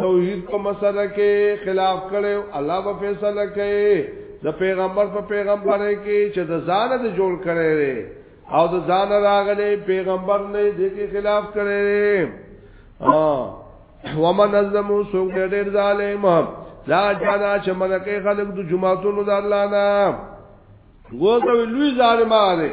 توحید په مسله کې خلاف کړو الله په فیصله کوي د پیغمبر په پیغمبر کې چې د ځان د جوړ کړي او د ځان راغلي پیغمبر نه دې کې خلاف کړي ها ومن ازمو سوق ډېر ظالم لا جانا چې ملکه خلق د جمعاتونو د الله نه ګوته لوی ظالم آره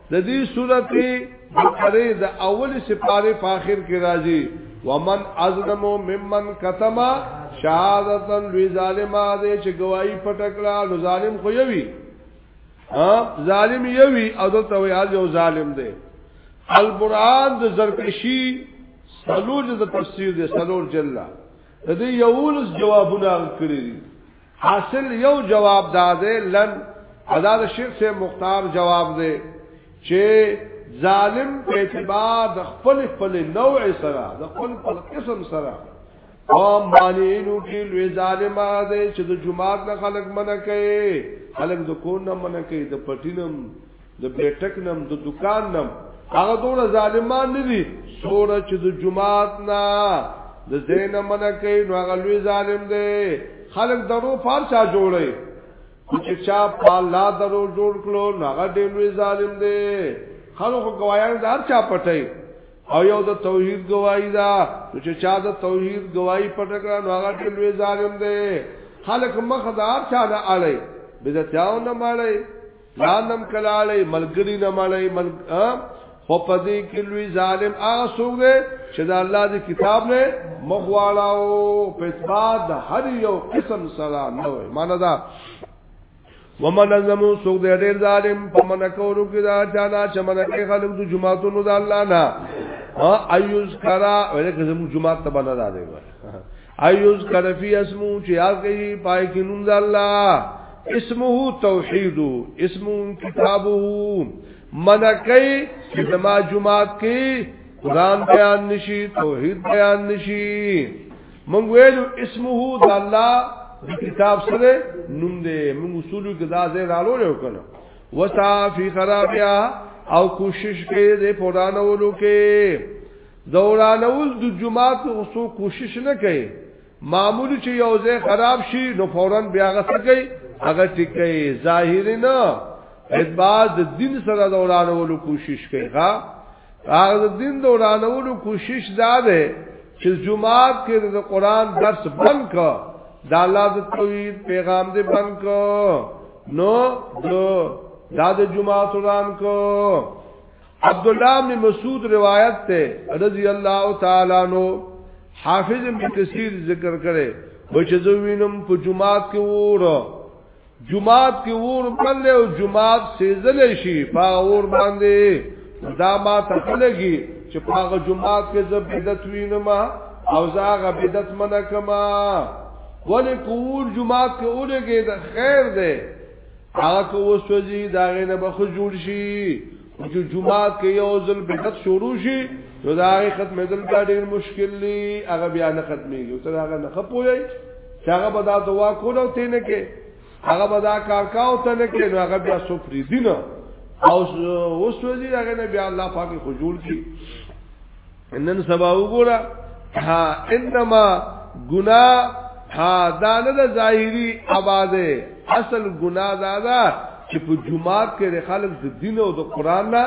د دې سورته بقره د اول سپاره په اخر کې راځي ومن ازلم ممن کتما شهادتا لوی ظالم دې چې گواہی پټکړه نو ظالم خو یوي ها ظالم یوي او دلته وی حال یو ظالم دی القرآن د زرکشی سلور د تفسیر دی سلور جلا د دې یولس جوابونه کړی حاصل یو جواب داده لن ادا د شیخ سے مختار جواب دے چې ظالم په اعتبار د خپل خپل نوع سره د خپل خپل قسم سره او مانینو کې لوی ظالم دی چې د جماعت نه خلق منع کوي خلق د کور نه منع کوي د پټینم د بیٹک نم د دکان نم هغه دونه ظالمان نه دي سوره چې د جمعات نه د زین من کوي نو هغه لوی ظالم دی خلک درو پار چا جوړي چې چا پالا درو جوړ کړو نو هغه دی لوی ظالم دی خلک گوايان دار چا پټي او یو د توحید گواہی دا چې چا د توحید گواہی پټ کړه نو هغه دی لوی ظالم دی خلک مخدار چا نه اړي بدعتاو نه مړي لاندم کلاله ملګری نه مړی مل خو پدې کې لوی ظالم هغه څوک دی چې د الله د کتاب نه مغواړاو په اثبات د هر یو قسم سره نه وي معنی دا ومن زمو سوق دې ډېر ظالم په من کولو کې دا چانا چې من کې خلق د جمعاتونو د الله نه ها ايوز کرا ولکه زمو جمعات ته بنا ده ایوز کرفی اسمو چې یاد کوي پای کې نوم د الله اسمه توحید اسمه کتابه منکای چې زما جمعات کې قران بیان نشي توحید بیان نشي مونږ ویلو اسمه د الله کتاب سره نوم دی مونږ اصول کې دا ځای رالو له کنه وصافی خرابیا او کوشش کې دې پورانولو کې دورانول د جماعت نو سو کوشش نه کوي معمولی چې یو ځای خراب شي نو فورا بیا غسه کوي هغه ټیکې ظاهر نه اتباع د دین سره دورانولو کوشش کوي ها هغه د دین دورانولو کوشش دا ده چې جمعات کې د قران درس بند کا د الله د توحید پیغام دې بند کا نو دو دا د جمعات وران کو عبد الله بن مسعود روایت ته رضی الله تعالی عنہ حافظ ابن کثیر ذکر کړي بچ زو وینم په جمعات کې ور جمعات کې ور بل او جمعات سیزل شي په ور باندې دا ما تخلګي چې په هغه جمعات کې زب بدعت وینم او زاغه بدعت منه کما ولې کور جمعات کې اولګي د خیر ده هغه کو وسوځي دا غنه به خو جوړ شي چې جمعات کې یو ځل بدعت شروع شي نو دا غي ختمه دل دا ډیر مشکل دی هغه بیا نه ختميږي تر هغه نه خپوي چې هغه به دا دوا کوله ته نه کې هغه به دا کار کاو ته نه کې نو هغه بیا سفري دي نه او وسوځي هغه نه بیا الله پاکي خجول کی نن سبا وګوره ها انما ګنا ها دا نه د ظاهری آوازه اصل ګنا دا ده چې په جمعات کې د خلک د دین او د قران نه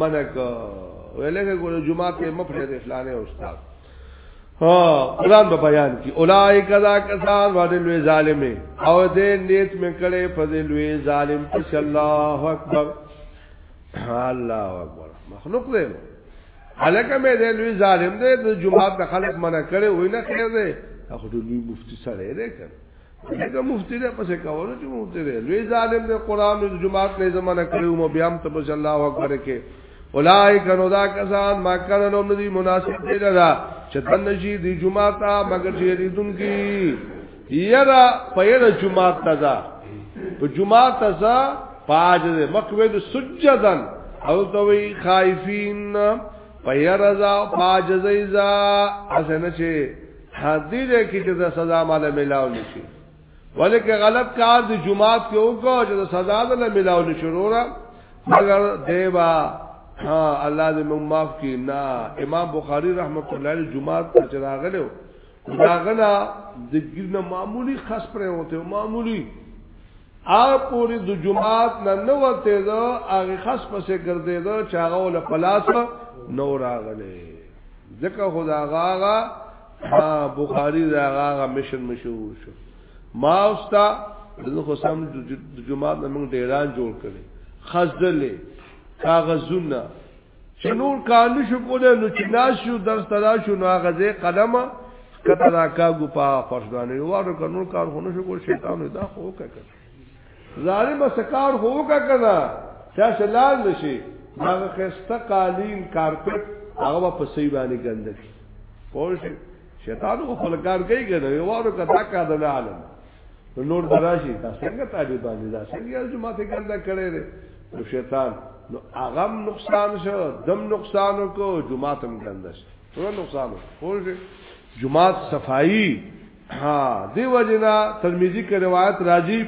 منک ولکه ګوره جمعات کې مفرد اسلامي استاد ها قران په بیان کې اولایک ذا کسان باندې لوی ظالم او دې نیت مې کړې فضل لوی ظالم چې الله اکبر الله اکبر مخلوق دې هلکه مې دې لوی ظالم دې د جمعات د خلک منع کړي وای نه خیر دې هغه ټول لوی مفتی سره دې کړ دا مفتی دې پسې کاوه چې مفتی دې لوی ظالم دې قران د جمعات نه زمانہ کړو مو بیا هم تبص الله اکبر کې اولائک نو دا کسان ما کړه نو ندی مناسب دې دا چې تنشي دې جمعات مگر چې دې دن کې یرا په یره جمعه تزا په جمعه تزا پاج دې مخوید سجدن او توي خائفین په یره زا پاج زیزا اسنه چې حدی دې کې چې سزا مال ملاو نشي ولیکه غلط کار دی جمعه کې وکړو چې سزا دې ملاو نشي وروره مگر دیوا ها الله دې موږ معاف کړي نه امام بخاری رحمت الله علیه جمعه ته راغلو داغنا د ګرنه معمولی خاص پر وته معمولی ا پوری د جمعات نه نه وته دا هغه خاص پسې ګرځې دا چاغه ول پلاس نو راغله ځکه خدا غاغه ها بخاری دا غاغه مشن مشهور شو ما اوستا دغه خو سم د جمعات نه موږ ډیران جوړ کړي خزدلې کاغذونه چې نور کار نشو کولای نو چې ناشو درس تدا شو نو هغه ځای قدمه کته دا کاګو په فرزانه یو وارو کنور کار خو نشو کول شیطان دا خو وکړه ظالم سکار خو وکړه چا شلال نشي هغه خسته قالین کارپټ هغه په سی باندې ګندل پوه شیطان خو خلکار کوي کنه یو وارو کته کا د عالم نو نور براشي دا څنګه طالبان دي دا څنګه یو جمعه ته ګنده کړي دي نو شیطان نو اغم نقصان شو دم نقصان کو جمعه تم ګنده شي نو نقصان خو جمعه صفائی ها دی وجنا ترمذی کې روایت راځي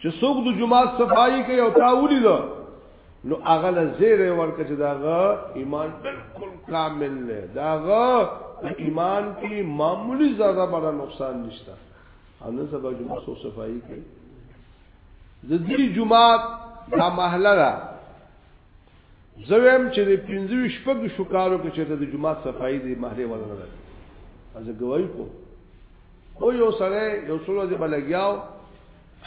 چې څوک د جماعت صفائی کوي او تا ولید نو هغه له زیره ورکه چې داغه ایمان بالکل کامل نه داغه ایمان کې معمولی زړه بڑا نقصان نشته او نن سبا جمعه سو صفائی کوي د دې جمعه دا محله ده زه ویم چې د 25 شپږ شو کارو کې چې د جمعه صفائی دی محله ورنه ده از ګوای کو او یو سره یو سره دی بلګیاو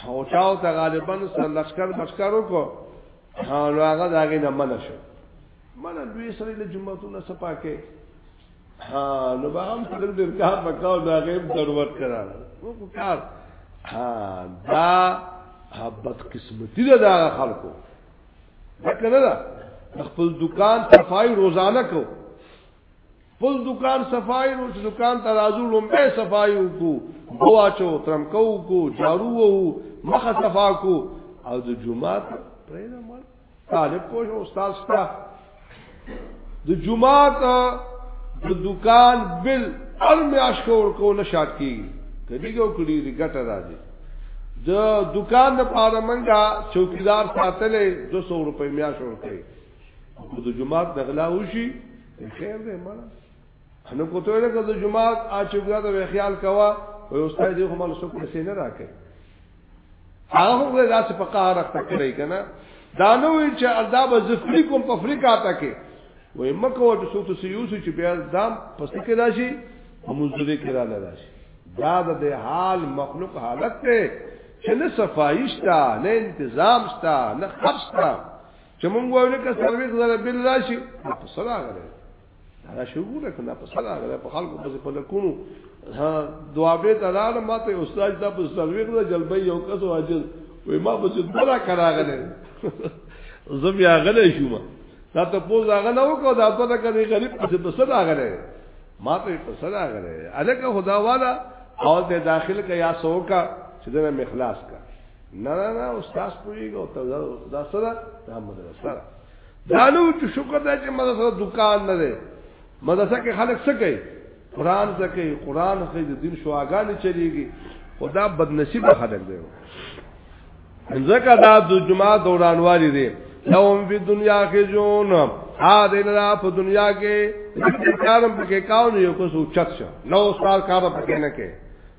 او چاو ته غالبا سر لشکر مشکر وکړو نو هغه داګه نه منه شو منه دوی سره له جمعه ته نه صفاکه ها نو به هم څلور ډیر کار وکاو دا غیب ضرورت کرا نو کو کار ها دا حبت قسمتی دا خلکو وکړه دا خپل دکان صفای روزانه کو خپل دکان صفای روز دکان ترازو لومبه صفای کو بواچو ترم کو کو جارو وو مخ صفا کو او د جمعه پرې نه مال طالب کو استاد ستا د جمعات د دکان بل هر میاش کو ورکو نه شاد کی کدی کو کړي دی ګټه راځي د دکان د پاره منګه چوکیدار ساتلې 200 روپۍ میاش ورکړي کو د جمعات دغلا وشي خیر دې مړه نو کوته له د جمعات اچوګا د خیال کوا او استاد دې هم له څه پیسې نه راکړي هغه وې داسې په قهر اخته کړی کنه دا نو چې الله به زفری کوم په افریقا ته کې وې مکه ورته سوت سيوس چې بیا دام پس کې راشي همزوري کې را لراشي دا د حال مخلوق حالت ته چې نه صفائی شته نه انتظام شته نه خرج شته چې مونږ وایو که سرویس زره بل راشي په سره غره دا شروع نه کنه په سره هغه په خلکو په په لکونو ها دعابه تلار ماته استاد دا په سرویغ نه جلبې یو کس واجل وې ما په څه بلا کراغله زم یا غلې شوم دا ته پوز هغه نه وکړه دا په دغه غریب په څه سره هغه ما ته په سره هغه الکه خدا والا او ته داخل کا یا سوکا چې دا مخلاص کا نه نه نه استاد پوریږي او دا سره دا مدرسه دالو چې شکر دی چې مدرسه دکان نه دی مدرسه کې خلک څه کوي قران څه کوي قران خې د دین شواګان چلیږي خدا بدنصیب خلک دی ځکه دا د جمعه دوران والی دی لهم فی دنیا خزون ها دین را په دنیا کې کارم پکې کاو نه یو کو سوچت شو نو سال کار پکې نه کې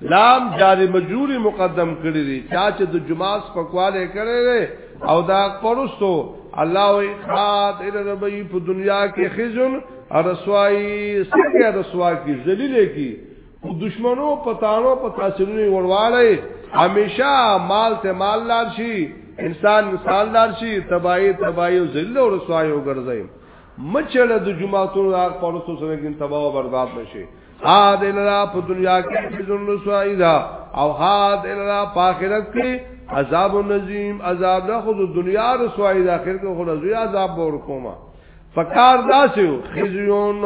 لام جار مجرور مقدم کړی دی چا چې د جماس په کواله کړی دی او دا پرستو الله وی خاد ال ربی په دنیا کې خزن رسوایی څنګه رسوا کی ذلیل کی دشمنو پتانو په تاثیرونه ورواړی همیشه مال ته مال لار شي انسان انسان لار شي تباہی تباہی او ذل او رسوایی وګرځي مچړه د جمعاتو راغ پرستو سره کې تباہ او برباد نشي خاد الرا په دنیا کې فزن رسوائی دا او خاد الرا په آخرت کې عذاب نظیم عذاب دا خود دنیا رسوائی دا آخر کې خود ازوی عذاب بور کوما فکار دا سیو خزیون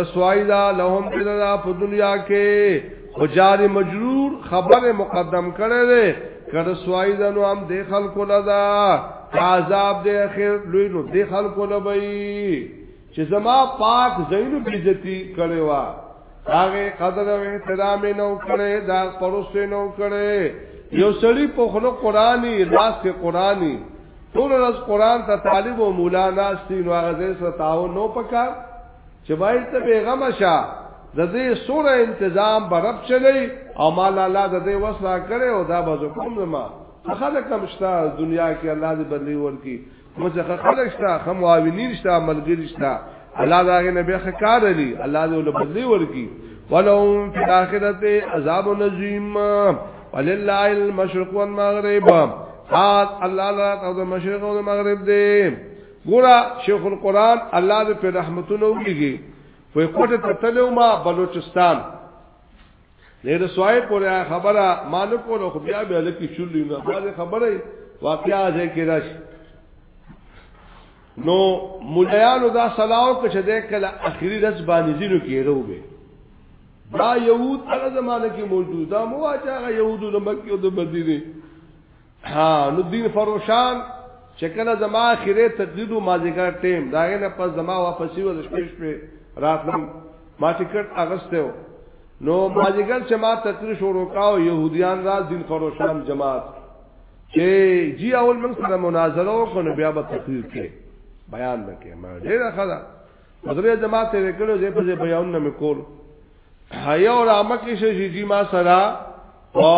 رسوائی دا لهم الرا په دنیا کې خجار مجرور خبر مقدم کرے دے که رسوائی دا نو هم دی خلقو لدا عذاب دی آخر لوی نو دی خلقو لبئی چې زما پاک زینو بیزتی کړي وا هغه قدر او احترام نو کړي دا پروسه نو کړي یو سړی په خلو قرآنی لاس کې قرآنی ټول ورځ قرآن ته طالب او مولا ناس دي نو هغه دې سره تعاون نو پکار چې وای ته بیغم شه د دې سوره تنظیم برب چلی او مال الله د دې وسره کړي او دا به کوم ما خلک کمشتا دنیا کې الله دې بدلی ورکی مو ځکه خلک شته خو معاونین شته ملګری شته الله دا غي نبی خکار لري الله دې ول بدلی ورکی ولهم فی الاخرته عذاب نظیم ولله المشرق والمغرب حال الله لا تاسو مشرق او مغرب دې ګورا شیخ القران الله دې په رحمتونو وګيږي وې کوټه ته تلو ما بلوچستان دې رسوای پورې خبره ما نه کوله خو بیا به لکه چولې نه باندې خبره واقعا ځای کې راشي نو مولایانو دا سلاو کې چې د کله اخیری رس باندې زینو کې روبه دا یهود هغه زمانه کې موجوده مو اچا یهودو د مکه او د مدینه ها نو دین فروشان چې کله زما اخیره تقدیر او مازیګر ټیم دا نه پس زما واپسی و د شپې شپې راتلم ما ټیکټ اغسته نو مازیګر چې ما تقریر شروع کاو يهوديان را دین فروشان جماعت چې جی اول من سره مناظره وکړو بیا به تقریر کې بیان وکړم ډیره خدا حضرت جماعت یې کړو زه په بیان نه مکول حیا او رامکه شې جی ما سره او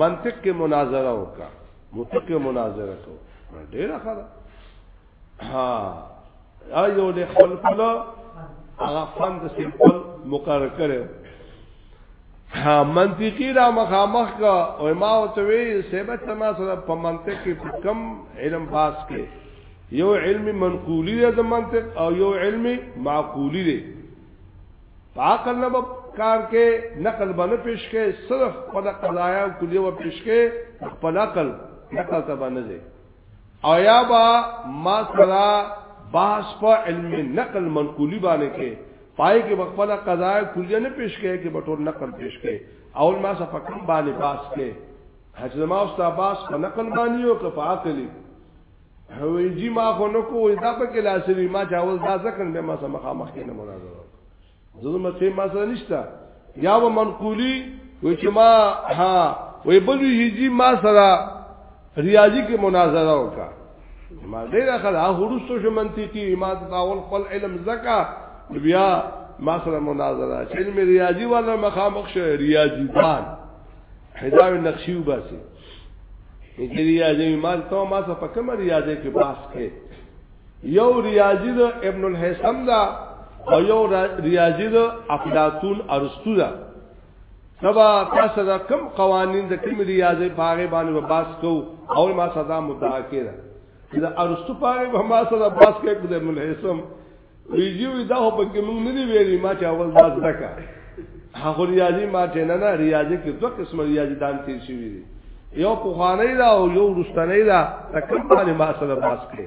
منطق کې مناظره وکا منطق کې مناظره کو ډیر خبره ها ایو له خلق له هغه فند سیمپل مقرر کړو ها منطقي را مخامخ کا او ما او ته وی سبب تما سره په منطق کې کم علم پاس کې یو علم منقولی دی د منطق او یو علم معقولی دی عقل نه به کار کې نقل باندې پیش کې صرف خپل قضایا او کلیه و پیش کې خپل عقل نقل ته باندې ځي او یا با ما سره باس په علم نقل منقولی باندې کې پای کې خپل قضایا کلیه نه پیش کې کې بټور نقل پیش کې اول ما سره فکر باندې باس کې حجما او استاد باس په نقل باندې او په عقل وی جی ما خو نو کو دا په کې لاسري ما چاول دا ځکه به ما سم مخامخ کې نه مناظره زه ما سي ما سره نشته یا و منقولی وی چې ما ها وی بلو هیجی ما سره ریاضی کې مناظره وکا ما ډیر خل ها هروستو شو منطقي ما تاول خپل علم زکا بیا ما سره مناظره چې علم ریاضی والا مخامخ شه ریاضی دان دا نقشي وباسي چې ریاضي مال ته ما څه په کوم ریاضي کې باس کې یو ریاضي د ابن الحسن دا او یو ریاضي د افلاطون ارسطو دا سبا تاسو دا کم قوانین د کوم ریاضي په هغه باندې باس کو او ما صدا مدعا کړه دا ارسطو په هغه باندې ما صدا باس کې د ابن الحسن ویجوی دا خو پکې موږ نه دی ویلي ما چې اول دا زکه هغه ریاضي ما ته نه نه ریاضي کې دوه قسم ریاضي دان تیر شي ویلي یو پوخانی دا او یو رستنی دا تکم باندې ما سره باس کړي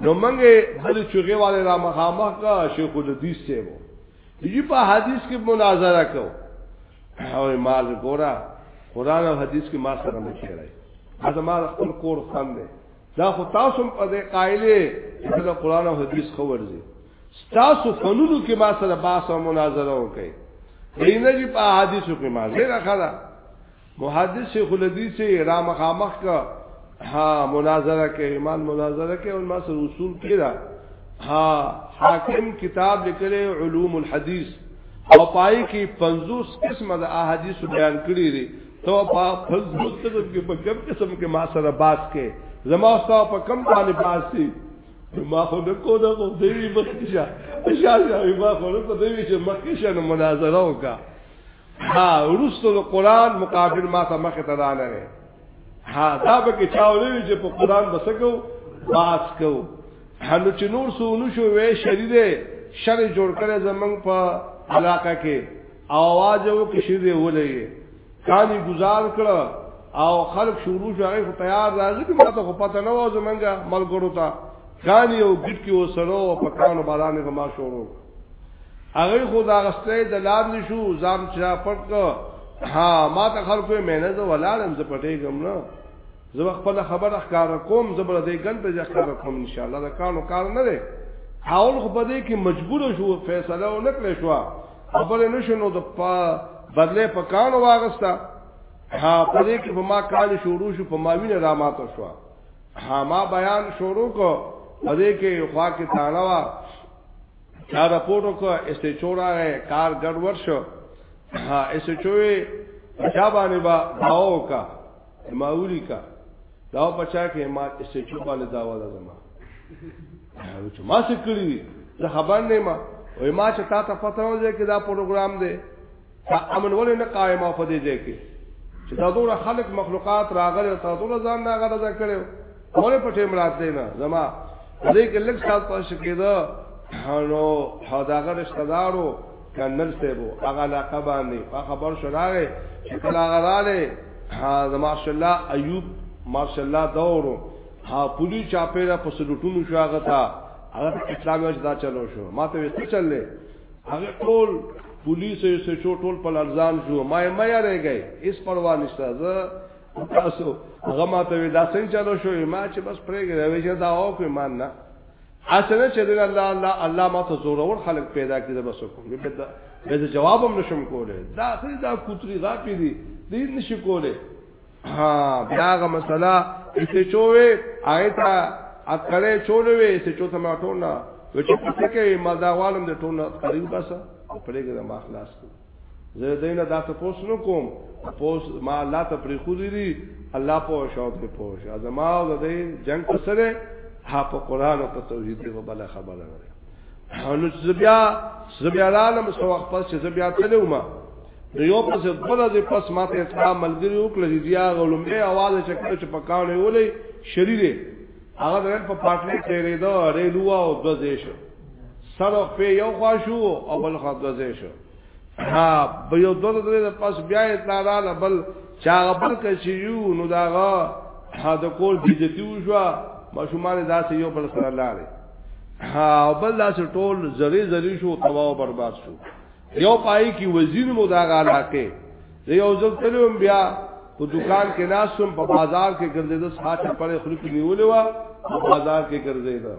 نو منګه بل چوغه والے را مخامخ کا شیخ الحدیث سے وو دی په حدیث کې مناظره کو او مال ګورا قران او حدیث کې ما سره مشهره هغه ما خپل کور خان دی دا خو تاسو په دې قائلې چې دا قران او حديث خو ورزي تاسو فنونو کې ما سره بحث او مناظره وکړي دینه چې په حدیثو کې ما زه راخلا محدث شیخ الحدیث را مخامخ کا ها مناظره کې ایمان مناظره کې او ما سره اصول کې را ها حاکم کتاب لیکل علوم الحدیث او پای کې 50 قسمه د احادیث بیان کړی دي تو په خپل مستقب کې په کوم قسم کې ما سره باس کې زما ستا په کم باندې باس دي ما خو نه کو دا خو دی مخکې شه اشاره ما خو نه کو دی چې مخکې شه نو مناظره وکا ها ورستو د قران مقابل ما ته مخ ته نه لري ها دا به کې چاولې چې په قران بسکو باس کو هنو چې نور سونو شو وې شریده شر جوړ کړي زمنګ په علاقه کې او आवाज یو کې شیزه ولې کالی گزار کړه او خلق شروع شو هغه تیار راځي چې ماته خو پته نه و زمونږه ملګرو ته کالی او ګټ کې وسره او په کانو بارانې غما شروع هغه خو دا غسته د لار نشو ځان چا پټ کړ ها ما ته خلکو مهنه زه ولالم زه پټې کوم نه زه خپل خبره ښکار کوم زه بل دې ګنده ځه ښکار کوم ان شاء الله دا کارو کار نه دی حاول خو په دې کې مجبور شو فیصله ونکړې شو خپل نشنو د بدله په کانو واغستا ها پدې کې په ما کال شروع شو په ما وینه را ماته شو ها ما بیان شروع کو پدې کې خوا کې تاړه وا چا رپورټو کو ایسه چورا ہے کار ګډ ورشو ها ایسه چوي چا باندې با باو کا ما ولیکا دا بچا کې ما سچو باندې دا ولا زما او چې ما څه کړی دي زه خبر نه ما او ما چې تا ته پته راځي کې دا پروګرام دی تا امن ولې نه قائم او پدې ځای کې چې دا دوه خلق مخلوقات راغلي او تا دوه ځان نه غلطه کړو ولې په ټیم راځي نه زما دې کې لږ سال پښه کېده نو حداغه رشتہ دارو کرنل صاحب و هغه علاقه باندې په خبر شو راغې چې کله هغه رااله د ماشاء الله ایوب ماشاء الله دورو ها پولی چاپیرا په سلوټونو شو هغه تا هغه اسلامي اجدا چلو شو ما ته وسته چللې هغه ټول پولیس یې سه چوټول په الزام شو ما یې مې راګي اس پروا نشته زه تاسو هغه ما ته ودا څنګه چلو شو ما چې بس پرېګره وې دا او کوي مان نه اسنه چې دل الله الله الله ما ته زور اور خلق پیدا کړي بس کوم به دا به جواب هم نشم کوله دا اخري دا کوتري غاپي دي دې نشي کوله ها داغه مسله چې چوي آیت اکلې چولوي چې چوته ما ټول نه چې پکې ما دا والم د ټول نه قریب بس پرېګره ما خلاص کړ زه دینه دا ته پوس نو کوم پوس ما الله ته پری خو دي الله په شو ته پوس ازما او د جنگ په سره ها په قران او په توحید په بل خبره نه نو زبیا زبیا عالم سو وخت پس چې زبیا تلو ما نو یو پس بل د پس ماته اسلام ملګری وکړه چې بیا غلمبه आवाज چې کله چې پکاونه ولې شریره هغه په پاتلې تیرې دا ریلوا او د دې شو سر او په یو خوا شو او بل خوا دوزه شو ها به یو دوزه دوزه پس بیا اطلاع را بل چا بل کشي یو نو داغه ها د کول بیزتی وشو ماشومان داسې یو بل سره لاړې ها بل داسې ټول زری زری شو تباہ او برباد شو یو پای کی وزیر مو داغه علاقه یو ځل تلوم بیا په دکان کې ناسم په بازار کې ګرځیدل ساته پړې خلک نیولې و په بازار کې ګرځیدل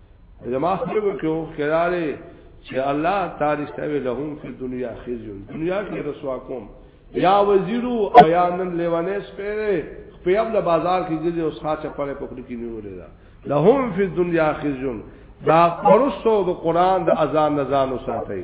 زما خلکو کې خلاله چې الله تعالی سوي لهم په دنیا خزي دنیا کې رسوا کوم یا وزیر او یا نن لیوانه سپره په خپل بازار کې ګرځي او ښاڅه پړې په خپل کې نیولې ده لهم فی الدنیا خزي دا پرستو د قران د اذان نزان ساتي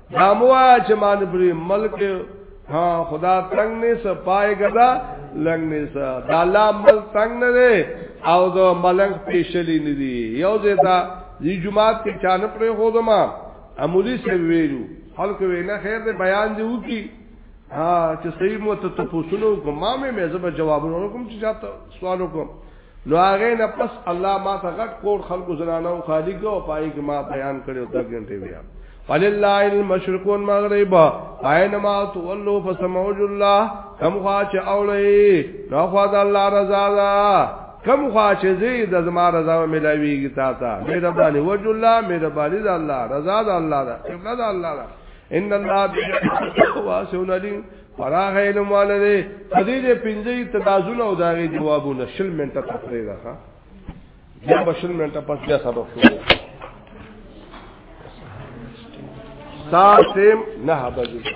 داموا چې مان پرې ملک ها خدا تنگ نه سپای غدا لنګ نه سا دا الله مل تنگ نه دی او دا ملنګ پیشلی نه دی یو زیتا دی جمعات کې چانه پرې هو دما امولی سے ویلو خلق وینا خیر دې بیان دی وکی ها چې صحیح مو ته تاسو نو کوم ما مې مې زما جواب ورکوم چې چاته سوال وکم نو هغه نه پس الله ما ته غټ کور خلق زنانو خالی کو پای کې ما بیان کړو د غنټې بیا ولله المشرق والمغرب اينما تولوا فسموج الله کم خوا چې اولې نو خوا د الله رضا ده کم خوا چې زی د زما رضا ملاویږي تا ته مې رباني وجه الله مې رباني د الله رضا د الله ده قبله د الله ده ان الله بشکره واسع علیم فراغ علم والده دې دې پنځه تنازل او داغي جوابونه شل منټه تفریح راخه بیا بشل منټه پس بیا سبق شروع ساعت نه بجې